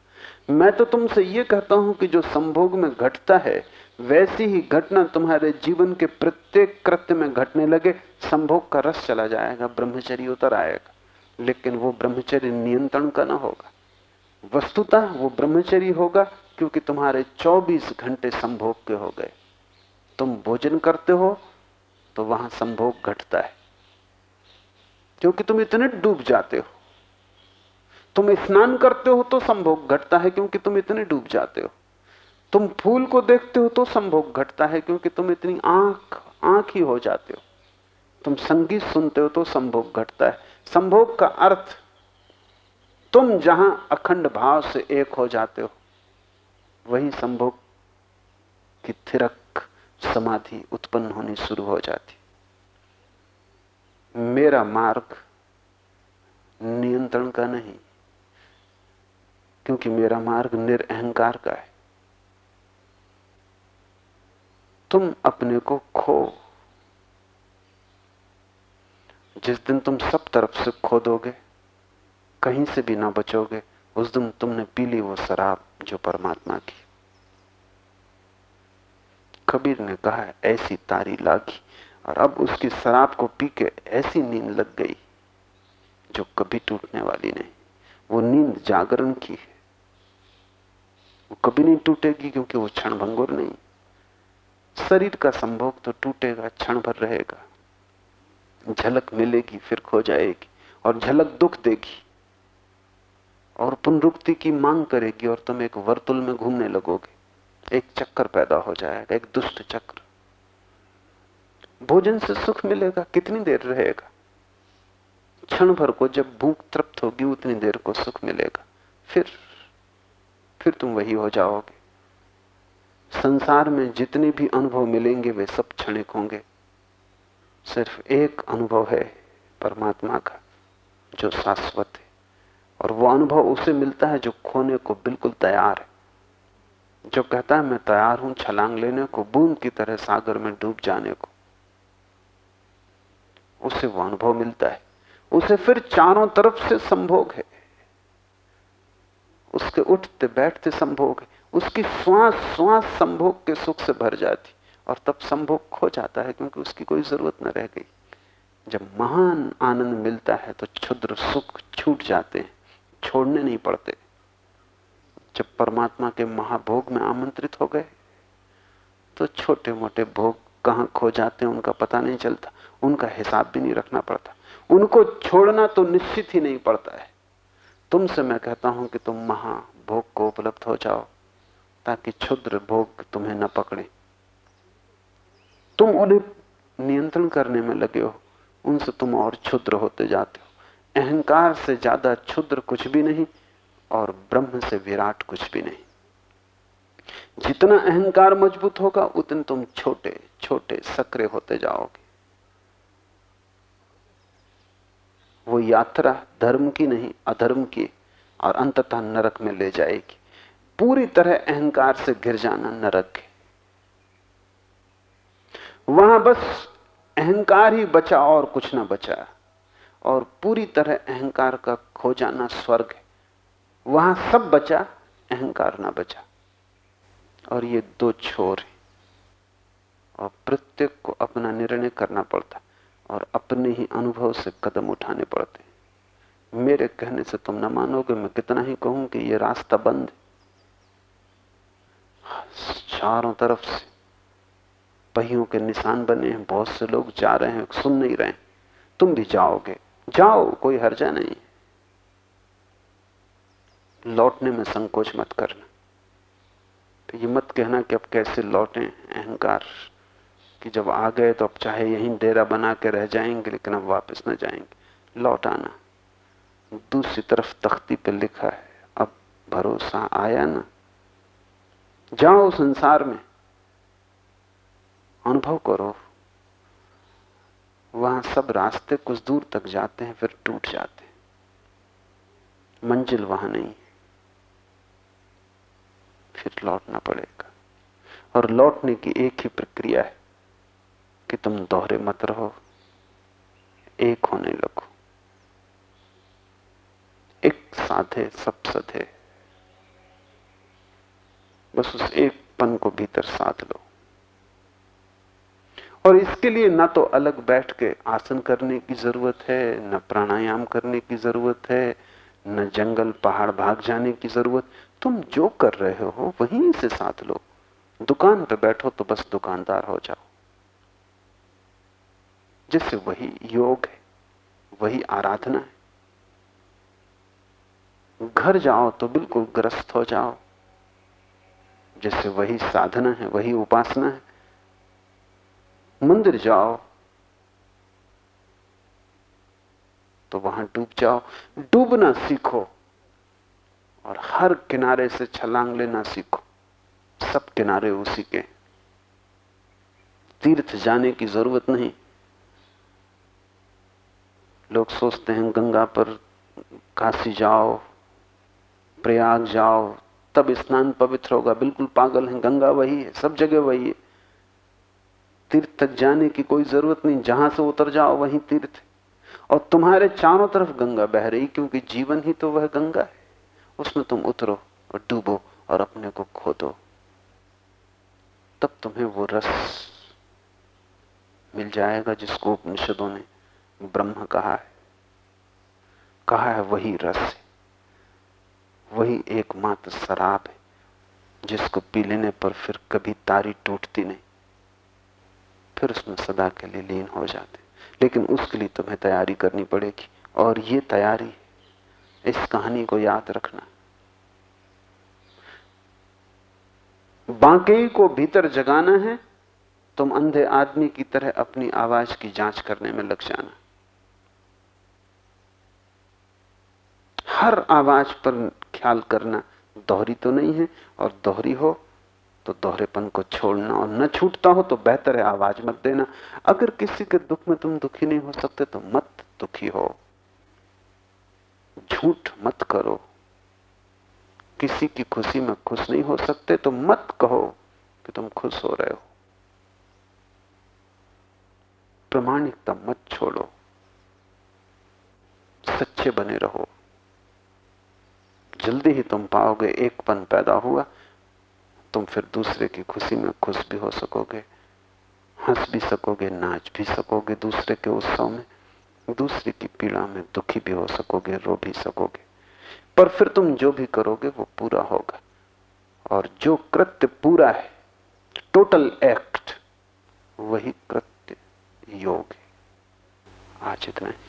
मैं तो तुमसे यह कहता हूँ कि जो संभोग में घटता है वैसी ही घटना तुम्हारे जीवन के प्रत्येक कृत्य में घटने लगे, संभोग का रस चला जाएगा, ब्रह्मचर्य उतर आएगा। लेकिन वो ब्रह्मचर्य नियंत्रण का ना होगा। वस्तुतः वो ब्रह्मचर्य होगा, क्योंकि तुम्हारे 24 घंटे संभोग के हो गए। तुम भोजन करते हो तो वहाँ संभोग घटता है। क्योंकि तुम इतने डूब जाते हो। तुम स्नान करते हो तो संभोग घटता है, क्योंकि तुम इतने डूब जाते हो। तुम फूल को देखते हो तो संभोग घटता है, क्योंकि तुम इतनी आँख आँख ही हो जाते हो। तुम संगीत सुनते हो तो संभोग घटता है। संभोग का अर्थ, तुम जहाँ अखंड भाव से एक हो जाते हो, वही संभोग की थिरक समाधि उत्पन्न होनी शुरू हो जाती। मेरा मार्ग नियंत्रण का नहीं, क्योंकि मेरा मार्ग निरअहकार का है। तुम अपने को खो। जिस दिन तुम सब तरफ़ से खो दोगे, कहीं से भी ना बचोगे, उस दिन तुमने पी ली वो शराब जो परमात्मा की। कबीर ने कहा, ऐसी तारी लागी, और अब उसकी शराब को पी के ऐसी नींद लग गई, जो कभी टूटने वाली नहीं। वो नींद जागरण की है। वो कभी नहीं टूटेगी क्योंकि वो क्षण भंगुर नहीं। शरीर का संभोग तो टूटेगा, क्षण भर रहेगा। झलक मिलेगी, फिर खो जाएगी, और झलक दुख देगी। और पुनरुक्ति की मांग करेगी, और तुम एक वर्तुल में घूमने लगोगे। एक चक्कर पैदा हो जाएगा, एक दुष्ट चक्र। भोजन से सुख मिलेगा, कितनी देर रहेगा? क्षण भर को जब भूख तृप्त होगी, उतनी देर को सुख मिलेगा। फिर फिर तुम वही हो जाओगे। संसार में जितने भी अनुभव मिलेंगे, वे सब क्षणिक होंगे। सिर्फ़ एक अनुभव है परमात्मा का, जो शाश्वत है। और वो अनुभव उसे मिलता है जो खोने को बिल्कुल तैयार है। जो कहता है, मैं तैयार हूँ छलांग लेने को, बूंद की तरह सागर में डूब जाने को। उसे वो अनुभव मिलता है। उसे फिर चारों तरफ़ से संभोग है। उसके उठते बैठते संभोग है। उसकी श्वास श्वास संभोग के सुख से भर जाती और तब संभोग खो जाता है क्योंकि उसकी कोई ज़रूरत न रह गई। जब महान आनंद मिलता है तो क्षुद्र सुख छूट जाते हैं, छोड़ने नहीं पड़ते। जब परमात्मा के महाभोग में आमंत्रित हो गए तो छोटे मोटे भोग कहाँ खो जाते हैं उनका पता नहीं चलता, उनका हिसाब भी नहीं रखना पड़ता। उनको छोड़ना तो निश्चित ही नहीं पड़ता है। तुमसे मैं कहता हूँ कि तुम महाभोग को उपलब्ध हो जाओ। ताकि क्षुद्र भोग तुम्हें न पकड़े। तुम उन्हें नियंत्रण करने में लगे हो। उनसे तुम और क्षुद्र होते जाते हो। अहंकार से ज़्यादा क्षुद्र कुछ भी नहीं और ब्रह्म से विराट कुछ भी नहीं। जितना अहंकार मज़बूत होगा, उतने तुम छोटे छोटे, सक्रिय होते जाओगे। वो यात्रा धर्म की नहीं, अधर्म की और अंततः नरक में ले जाएगी। पूरी तरह अहंकार से गिर जाना नरक है वहाँ बस अहंकार ही बचा और कुछ ना बचा। और पूरी तरह अहंकार का खो जाना स्वर्ग है। वहाँ सब बचा, अहंकार ना बचा। और ये दो छोर हैं। और प्रत्येक को अपना निर्णय करना पड़ता और अपने ही अनुभव से कदम उठाने पड़ते मेरे कहने से तुम ना मानोगे, मैं कितना ही कहूँ कि ये रास्ता बंद चारों तरफ़ से पहियों के निशान बने हैं। बहुत से लोग जा रहे हैं, सुन नहीं रहे तुम भी जाओगे। जाओ, कोई हर्जा नहीं। लौटने में संकोच मत करना। तो ये मत कहना कि अब कैसे लौटें। अहंकार कि जब आ गए तो अब चाहे यहीं डेरा बना के रह जाएँगे, लेकिन अब वापस न जाएँगे। लौट आना। दूसरी तरफ़ तख्ती पे लिखा है, अब भरोसा आया ना जाओ संसार में। अनुभव करो। वहाँ सब रास्ते कुछ दूर तक जाते हैं, फिर टूट जाते हैं। मंजिल वहाँ नहीं फिर लौटना पड़ेगा। और लौटने की एक ही प्रक्रिया है कि तुम दोहरे मत रहो, एक होने लगो। एक साधे सब सधे। बस उस एक पन को भीतर साध लो। और इसके लिए ना तो अलग बैठ के आसन करने की ज़रूरत है, न प्राणायाम करने की ज़रूरत है, न जंगल, पहाड़, भाग जाने की ज़रूरत। तुम जो कर रहे हो, वहीं से साथ लो। दुकान पे बैठो तो बस दुकानदार हो जाओ। जिससे वही योग है, वही आराधना है। घर जाओ तो बिल्कुल ग्रस्त हो जाओ। जैसे वही साधना है, वही उपासना है। मंदिर जाओ तो वहाँ डूब जाओ। डूबना सीखो और हर किनारे से छलांग लेना सीखो। सब किनारे उसी के। तीर्थ जाने की ज़रूरत नहीं। लोग सोचते हैं गंगा पर काशी जाओ, प्रयाग जाओ तब स्नान पवित्र होगा। बिल्कुल पागल है, गंगा वही है, सब जगह वही है। तीर्थ तक जाने की कोई ज़रूरत नहीं, जहाँ से उतर जाओ वहीं तीर्थ और तुम्हारे चारों तरफ़ गंगा बह रही, क्योंकि जीवन ही तो वह गंगा है। उसमें तुम उतरो और डूबो और अपने को खो दो तब तुम्हें वो रस मिल जाएगा जिसको उपनिषदों ने ब्रह्म कहा है। कहा है वही रस। है वही एकमात्र शराब है, जिसको पी लेने पर फिर कभी तारी टूटती नहीं। फिर उसमें सदा के लिए लीन हो जाते। लेकिन उसके लिए तुम्हें तैयारी करनी पड़ेगी, और ये तैयारी इस कहानी को याद रखना। बांके को भीतर जगाना है, तुम अंधे आदमी की तरह अपनी आवाज़ की जाँच करने में लग जाना। हर आवाज़ पर ख्याल करना, दोहरी तो नहीं है, और दोहरी हो तो दोहरेपन को छोड़ना और न छूटता हो तो बेहतर है आवाज़ मत देना। अगर किसी के दुख में तुम दुखी नहीं हो सकते तो मत दुखी हो। झूठ मत करो। किसी की खुशी में खुश नहीं हो सकते तो मत कहो कि तुम खुश हो रहे हो। प्रमाणिकता मत छोड़ो। सच्चे बने रहो। जल्दी ही तुम पाओगे, एक पन पैदा हुआ। तुम फिर दूसरे की खुशी में खुश भी हो सकोगे, हंस भी सकोगे, नाच भी सकोगे दूसरे के उत्सव में, दूसरे की पीड़ा में दुखी भी हो सकोगे, रो भी सकोगे। पर फिर तुम जो भी करोगे, वो पूरा होगा। और जो कृत्य पूरा है टोटल एक्ट वही कृत्य योग है। आज इतना ही।